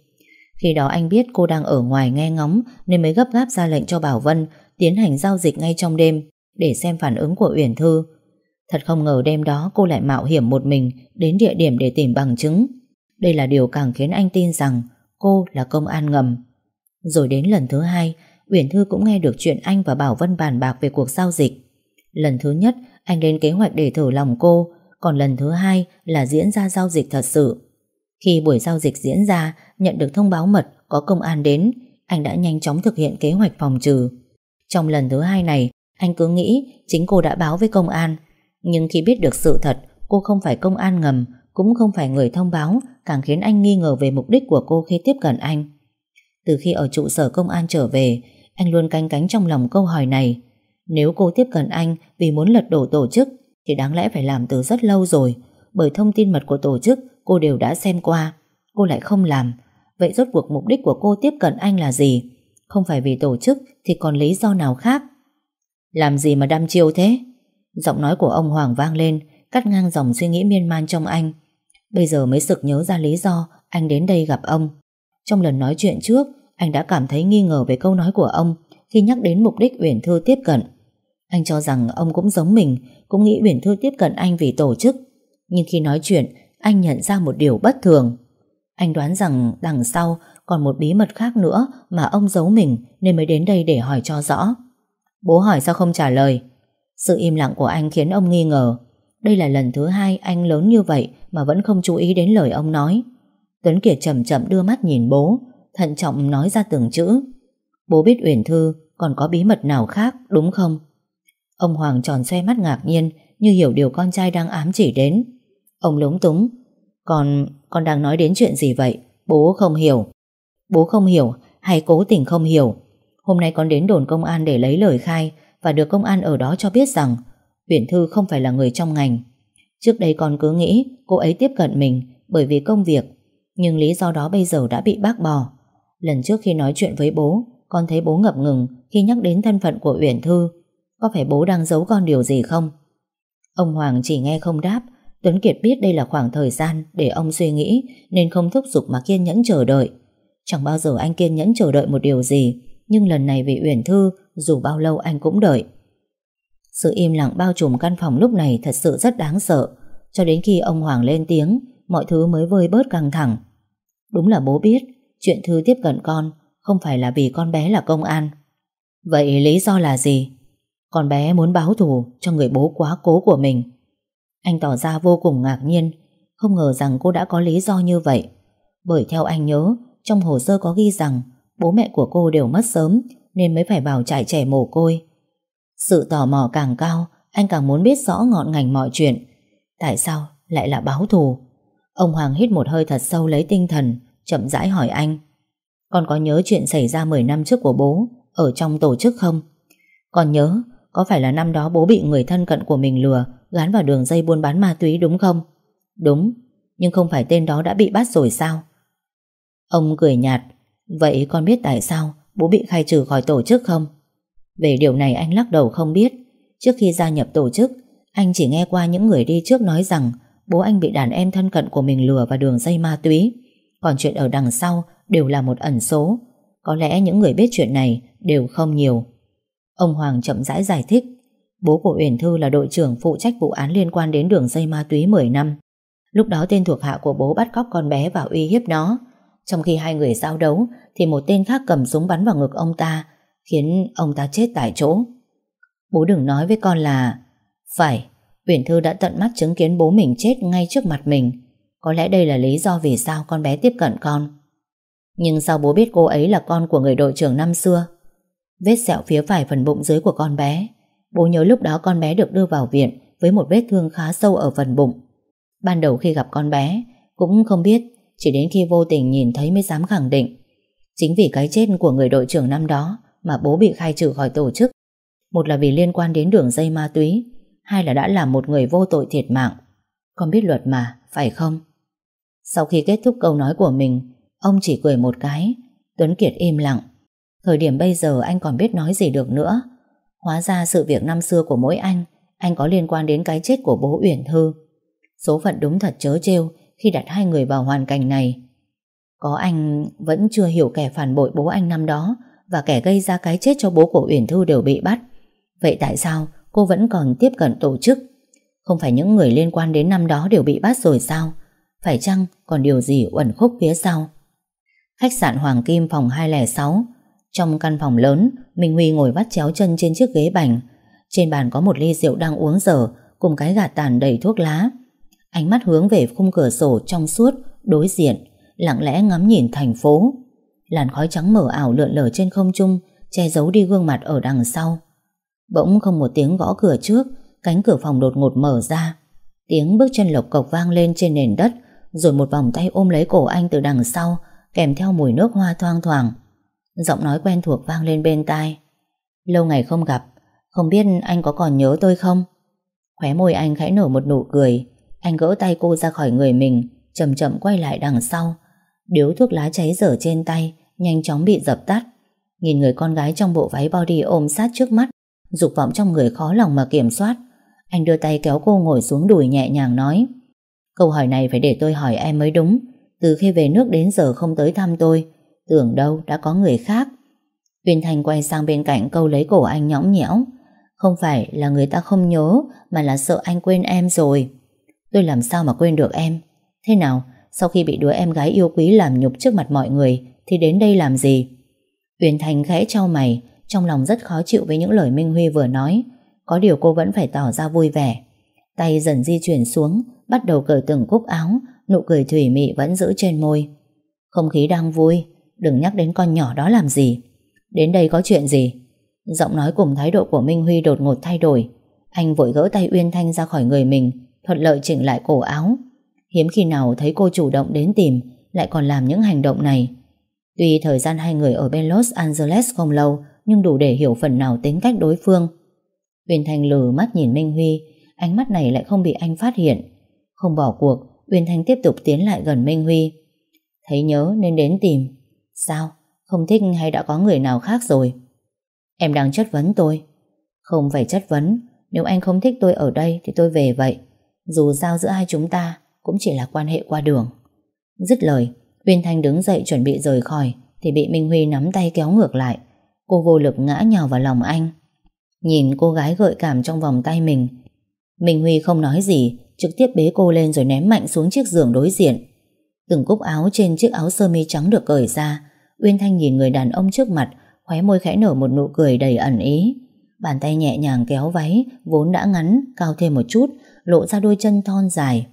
Khi đó anh biết cô đang ở ngoài nghe ngóng nên mới gấp gáp ra lệnh cho Bảo Vân tiến hành giao dịch ngay trong đêm để xem phản ứng của Uyển Thư. Thật không ngờ đêm đó cô lại mạo hiểm một mình đến địa điểm để tìm bằng chứng. Đây là điều càng khiến anh tin rằng cô là công an ngầm. Rồi đến lần thứ hai, Uyển Thư cũng nghe được chuyện anh và Bảo Vân bàn bạc về cuộc giao dịch. Lần thứ nhất, anh lên kế hoạch để thử lòng cô, còn lần thứ hai là diễn ra giao dịch thật sự. Khi buổi giao dịch diễn ra, nhận được thông báo mật có công an đến, anh đã nhanh chóng thực hiện kế hoạch phòng trừ. Trong lần thứ hai này, anh cứ nghĩ chính cô đã báo với công an. Nhưng khi biết được sự thật, cô không phải công an ngầm, cũng không phải người thông báo, càng khiến anh nghi ngờ về mục đích của cô khi tiếp cận anh. Từ khi ở trụ sở công an trở về, anh luôn canh cánh trong lòng câu hỏi này. Nếu cô tiếp cận anh vì muốn lật đổ tổ chức, thì đáng lẽ phải làm từ rất lâu rồi, bởi thông tin mật của tổ chức cô đều đã xem qua. Cô lại không làm. Vậy rốt cuộc mục đích của cô tiếp cận anh là gì? Không phải vì tổ chức thì còn lý do nào khác? Làm gì mà đăm chiêu thế? Giọng nói của ông Hoàng vang lên, cắt ngang dòng suy nghĩ miên man trong anh. Bây giờ mới sực nhớ ra lý do anh đến đây gặp ông. Trong lần nói chuyện trước, anh đã cảm thấy nghi ngờ về câu nói của ông khi nhắc đến mục đích Uyển Thư tiếp cận. Anh cho rằng ông cũng giống mình, cũng nghĩ Uyển Thư tiếp cận anh vì tổ chức. Nhưng khi nói chuyện, anh nhận ra một điều bất thường. Anh đoán rằng đằng sau còn một bí mật khác nữa mà ông giấu mình nên mới đến đây để hỏi cho rõ. Bố hỏi sao không trả lời? Sự im lặng của anh khiến ông nghi ngờ. Đây là lần thứ hai anh lớn như vậy mà vẫn không chú ý đến lời ông nói. Tuấn Kiệt chậm chậm đưa mắt nhìn bố, thận trọng nói ra từng chữ. Bố biết Uyển Thư còn có bí mật nào khác đúng không? Ông Hoàng tròn xoe mắt ngạc nhiên như hiểu điều con trai đang ám chỉ đến. Ông lúng túng. Con, con đang nói đến chuyện gì vậy? Bố không hiểu. Bố không hiểu hay cố tình không hiểu. Hôm nay con đến đồn công an để lấy lời khai và được công an ở đó cho biết rằng Uyển Thư không phải là người trong ngành. Trước đây con cứ nghĩ cô ấy tiếp cận mình bởi vì công việc nhưng lý do đó bây giờ đã bị bác bỏ. Lần trước khi nói chuyện với bố, con thấy bố ngập ngừng khi nhắc đến thân phận của Uyển Thư. Có phải bố đang giấu con điều gì không? Ông Hoàng chỉ nghe không đáp. Tuấn Kiệt biết đây là khoảng thời gian để ông suy nghĩ nên không thúc giục mà kiên nhẫn chờ đợi. Chẳng bao giờ anh kiên nhẫn chờ đợi một điều gì nhưng lần này vì Uyển Thư dù bao lâu anh cũng đợi. Sự im lặng bao trùm căn phòng lúc này thật sự rất đáng sợ cho đến khi ông Hoàng lên tiếng mọi thứ mới vơi bớt căng thẳng. Đúng là bố biết chuyện Thư tiếp cận con không phải là vì con bé là công an. Vậy lý do là gì? Con bé muốn báo thù cho người bố quá cố của mình. Anh tỏ ra vô cùng ngạc nhiên, không ngờ rằng cô đã có lý do như vậy. Bởi theo anh nhớ, trong hồ sơ có ghi rằng bố mẹ của cô đều mất sớm nên mới phải vào trại trẻ mồ côi. Sự tò mò càng cao, anh càng muốn biết rõ ngọn ngành mọi chuyện. Tại sao lại là báo thù? Ông Hoàng hít một hơi thật sâu lấy tinh thần, chậm rãi hỏi anh. Con có nhớ chuyện xảy ra 10 năm trước của bố ở trong tổ chức không? Con nhớ, có phải là năm đó bố bị người thân cận của mình lừa gán vào đường dây buôn bán ma túy đúng không? Đúng, nhưng không phải tên đó đã bị bắt rồi sao? Ông cười nhạt, vậy con biết tại sao bố bị khai trừ khỏi tổ chức không? Về điều này anh lắc đầu không biết. Trước khi gia nhập tổ chức, anh chỉ nghe qua những người đi trước nói rằng bố anh bị đàn em thân cận của mình lừa vào đường dây ma túy. Còn chuyện ở đằng sau đều là một ẩn số. Có lẽ những người biết chuyện này đều không nhiều. Ông Hoàng chậm rãi giải thích. Bố của Uyển Thư là đội trưởng phụ trách vụ án liên quan đến đường dây ma túy 10 năm. Lúc đó tên thuộc hạ của bố bắt cóc con bé và uy hiếp nó. Trong khi hai người giao đấu thì một tên khác cầm súng bắn vào ngực ông ta khiến ông ta chết tại chỗ. Bố đừng nói với con là Phải, Uyển Thư đã tận mắt chứng kiến bố mình chết ngay trước mặt mình. Có lẽ đây là lý do vì sao con bé tiếp cận con. Nhưng sao bố biết cô ấy là con của người đội trưởng năm xưa? Vết sẹo phía phải phần bụng dưới của con bé. Bố nhớ lúc đó con bé được đưa vào viện với một vết thương khá sâu ở phần bụng. Ban đầu khi gặp con bé, cũng không biết, chỉ đến khi vô tình nhìn thấy mới dám khẳng định. Chính vì cái chết của người đội trưởng năm đó mà bố bị khai trừ khỏi tổ chức. Một là vì liên quan đến đường dây ma túy, hai là đã làm một người vô tội thiệt mạng. Con biết luật mà, phải không? Sau khi kết thúc câu nói của mình, ông chỉ cười một cái. Tuấn Kiệt im lặng. Thời điểm bây giờ anh còn biết nói gì được nữa. Hóa ra sự việc năm xưa của mỗi anh, anh có liên quan đến cái chết của bố Uyển Thư. Số phận đúng thật chớ trêu khi đặt hai người vào hoàn cảnh này. Có anh vẫn chưa hiểu kẻ phản bội bố anh năm đó và kẻ gây ra cái chết cho bố của Uyển Thư đều bị bắt. Vậy tại sao cô vẫn còn tiếp cận tổ chức? Không phải những người liên quan đến năm đó đều bị bắt rồi sao? Phải chăng còn điều gì uẩn khúc phía sau? Khách sạn Hoàng Kim phòng 206 Trong căn phòng lớn, Minh Huy ngồi vắt chéo chân trên chiếc ghế bành Trên bàn có một ly rượu đang uống dở, Cùng cái gạt tàn đầy thuốc lá Ánh mắt hướng về khung cửa sổ trong suốt, Đối diện, Lặng lẽ ngắm nhìn thành phố Làn khói trắng mở ảo lượn lờ trên không trung, Che giấu đi gương mặt ở đằng sau. Bỗng không một tiếng gõ cửa trước, Cánh cửa phòng đột ngột mở ra. Tiếng bước chân lộc cộc vang lên trên nền đất, Rồi một vòng tay ôm lấy cổ anh từ đằng sau, Kèm theo mùi nước hoa thoang thoảng. Giọng nói quen thuộc vang lên bên tai. Lâu ngày không gặp, Không biết anh có còn nhớ tôi không? Khóe môi anh khẽ nở một nụ cười. Anh gỡ tay cô ra khỏi người mình, Chậm chậm quay lại đằng sau. Điếu thuốc lá cháy dở trên tay Nhanh chóng bị dập tắt. Nhìn người con gái trong bộ váy body ôm sát trước mắt, Dục vọng trong người khó lòng mà kiểm soát. Anh đưa tay kéo cô ngồi xuống đùi nhẹ nhàng nói, Câu hỏi này phải để tôi hỏi em mới đúng. Từ khi về nước đến giờ không tới thăm tôi, Tưởng đâu đã có người khác. Uyên Thành quay sang bên cạnh câu lấy cổ anh nhõng nhẽo, Không phải là người ta không nhớ, Mà là sợ anh quên em rồi. Tôi làm sao mà quên được em? Thế nào, Sau khi bị đứa em gái yêu quý làm nhục trước mặt mọi người thì đến đây làm gì? Uyên Thành khẽ trao mày, Trong lòng rất khó chịu với những lời Minh Huy vừa nói. Có điều cô vẫn phải tỏ ra vui vẻ. Tay dần di chuyển xuống, Bắt đầu cởi từng cúc áo, Nụ cười thủy mị vẫn giữ trên môi. Không khí đang vui, Đừng nhắc đến con nhỏ đó làm gì. Đến đây có chuyện gì? Giọng nói cùng thái độ của Minh Huy đột ngột thay đổi. Anh vội gỡ tay Uyên Thanh ra khỏi người mình, Thuận lợi chỉnh lại cổ áo. Hiếm khi nào thấy cô chủ động đến tìm, Lại còn làm những hành động này. Tuy thời gian hai người ở bên Los Angeles không lâu, Nhưng đủ để hiểu phần nào tính cách đối phương. Uyên Thanh lừ mắt nhìn Minh Huy, Ánh mắt này lại không bị anh phát hiện. Không bỏ cuộc Uyên Thanh tiếp tục tiến lại gần Minh Huy. Thấy nhớ nên đến tìm. Sao? Không thích hay đã có người nào khác rồi? Em đang chất vấn tôi. Không phải chất vấn. Nếu anh không thích tôi ở đây thì tôi về vậy. Dù giao giữa hai chúng ta Cũng chỉ là quan hệ qua đường. Dứt lời Uyên Thanh đứng dậy chuẩn bị rời khỏi Thì bị Minh Huy nắm tay kéo ngược lại. Cô vô lực ngã nhào vào lòng anh. Nhìn cô gái gợi cảm trong vòng tay mình. Minh Huy không nói gì Trực tiếp bế cô lên rồi ném mạnh xuống chiếc giường đối diện. Từng cúc áo trên chiếc áo sơ mi trắng được cởi ra. Uyên Thanh nhìn người đàn ông trước mặt Khóe môi khẽ nở một nụ cười đầy ẩn ý. Bàn tay nhẹ nhàng kéo váy Vốn đã ngắn, cao thêm một chút Lộ ra đôi chân thon dài.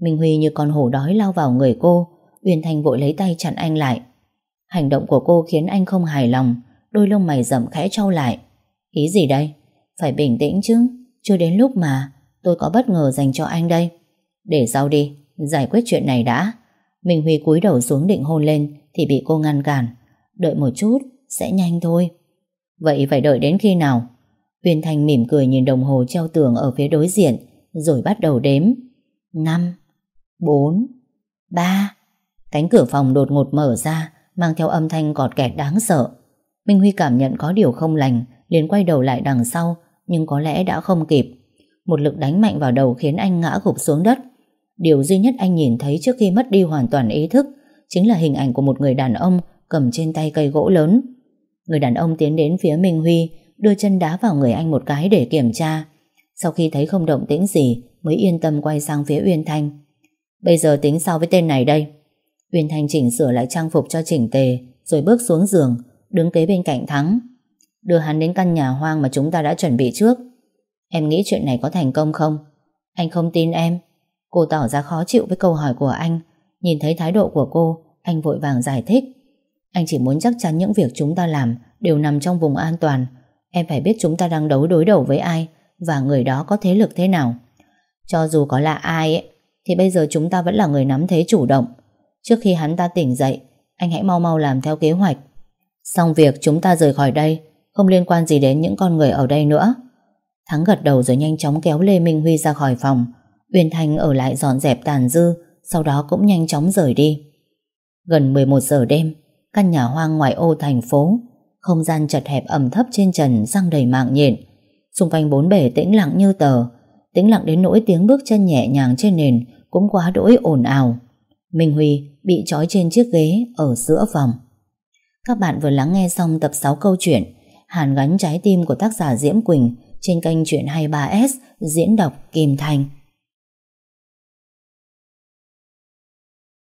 Minh Huy như con hổ đói lao vào người cô Uyên Thanh vội lấy tay chặn anh lại Hành động của cô khiến anh không hài lòng Đôi lông mày rậm khẽ trao lại Ý gì đây? Phải bình tĩnh chứ Chưa đến lúc mà Tôi có bất ngờ dành cho anh đây Để sau đi, giải quyết chuyện này đã. Minh Huy cúi đầu xuống định hôn lên thì bị cô ngăn cản. Đợi một chút, sẽ nhanh thôi. Vậy phải đợi đến khi nào? Uyên Thanh mỉm cười nhìn đồng hồ treo tường ở phía đối diện, rồi bắt đầu đếm. 5, 4, 3. Cánh cửa phòng đột ngột mở ra, mang theo âm thanh cọt kẹt đáng sợ. Minh Huy cảm nhận có điều không lành, liền quay đầu lại đằng sau, nhưng có lẽ đã không kịp. Một lực đánh mạnh vào đầu khiến anh ngã gục xuống đất. Điều duy nhất anh nhìn thấy trước khi mất đi hoàn toàn ý thức chính là hình ảnh của một người đàn ông cầm trên tay cây gỗ lớn. Người đàn ông tiến đến phía Minh Huy, đưa chân đá vào người anh một cái để kiểm tra. Sau khi thấy không động tĩnh gì, mới yên tâm quay sang phía Uyên Thanh. Bây giờ tính sao với tên này đây? Uyên Thanh chỉnh sửa lại trang phục cho chỉnh tề, rồi bước xuống giường, đứng kế bên cạnh Thắng. Đưa hắn đến căn nhà hoang mà chúng ta đã chuẩn bị trước. Em nghĩ chuyện này có thành công không? Anh không tin em. Cô tỏ ra khó chịu với câu hỏi của anh. Nhìn thấy thái độ của cô, anh vội vàng giải thích. Anh chỉ muốn chắc chắn những việc chúng ta làm đều nằm trong vùng an toàn. Em phải biết chúng ta đang đấu đối đầu với ai và người đó có thế lực thế nào. Cho dù có là ai ấy, thì bây giờ chúng ta vẫn là người nắm thế chủ động. Trước khi hắn ta tỉnh dậy, anh hãy mau mau làm theo kế hoạch. Xong việc chúng ta rời khỏi đây, không liên quan gì đến những con người ở đây nữa. Thắng gật đầu rồi nhanh chóng kéo Lê Minh Huy ra khỏi phòng. Uyên Thanh ở lại dọn dẹp tàn dư, sau đó cũng nhanh chóng rời đi. Gần 11 giờ đêm, căn nhà hoang ngoài ô thành phố, không gian chật hẹp ẩm thấp trên trần răng đầy mạng nhện. Xung quanh bốn bể tĩnh lặng như tờ, tĩnh lặng đến nỗi tiếng bước chân nhẹ nhàng trên nền cũng quá đỗi ồn ào. Minh Huy bị trói trên chiếc ghế ở giữa phòng. Các bạn vừa lắng nghe xong tập 6 câu chuyện Hàn gắn trái tim của tác giả Diễm Quỳnh trên kênh Chuyện 23S diễn đọc Kim Thành.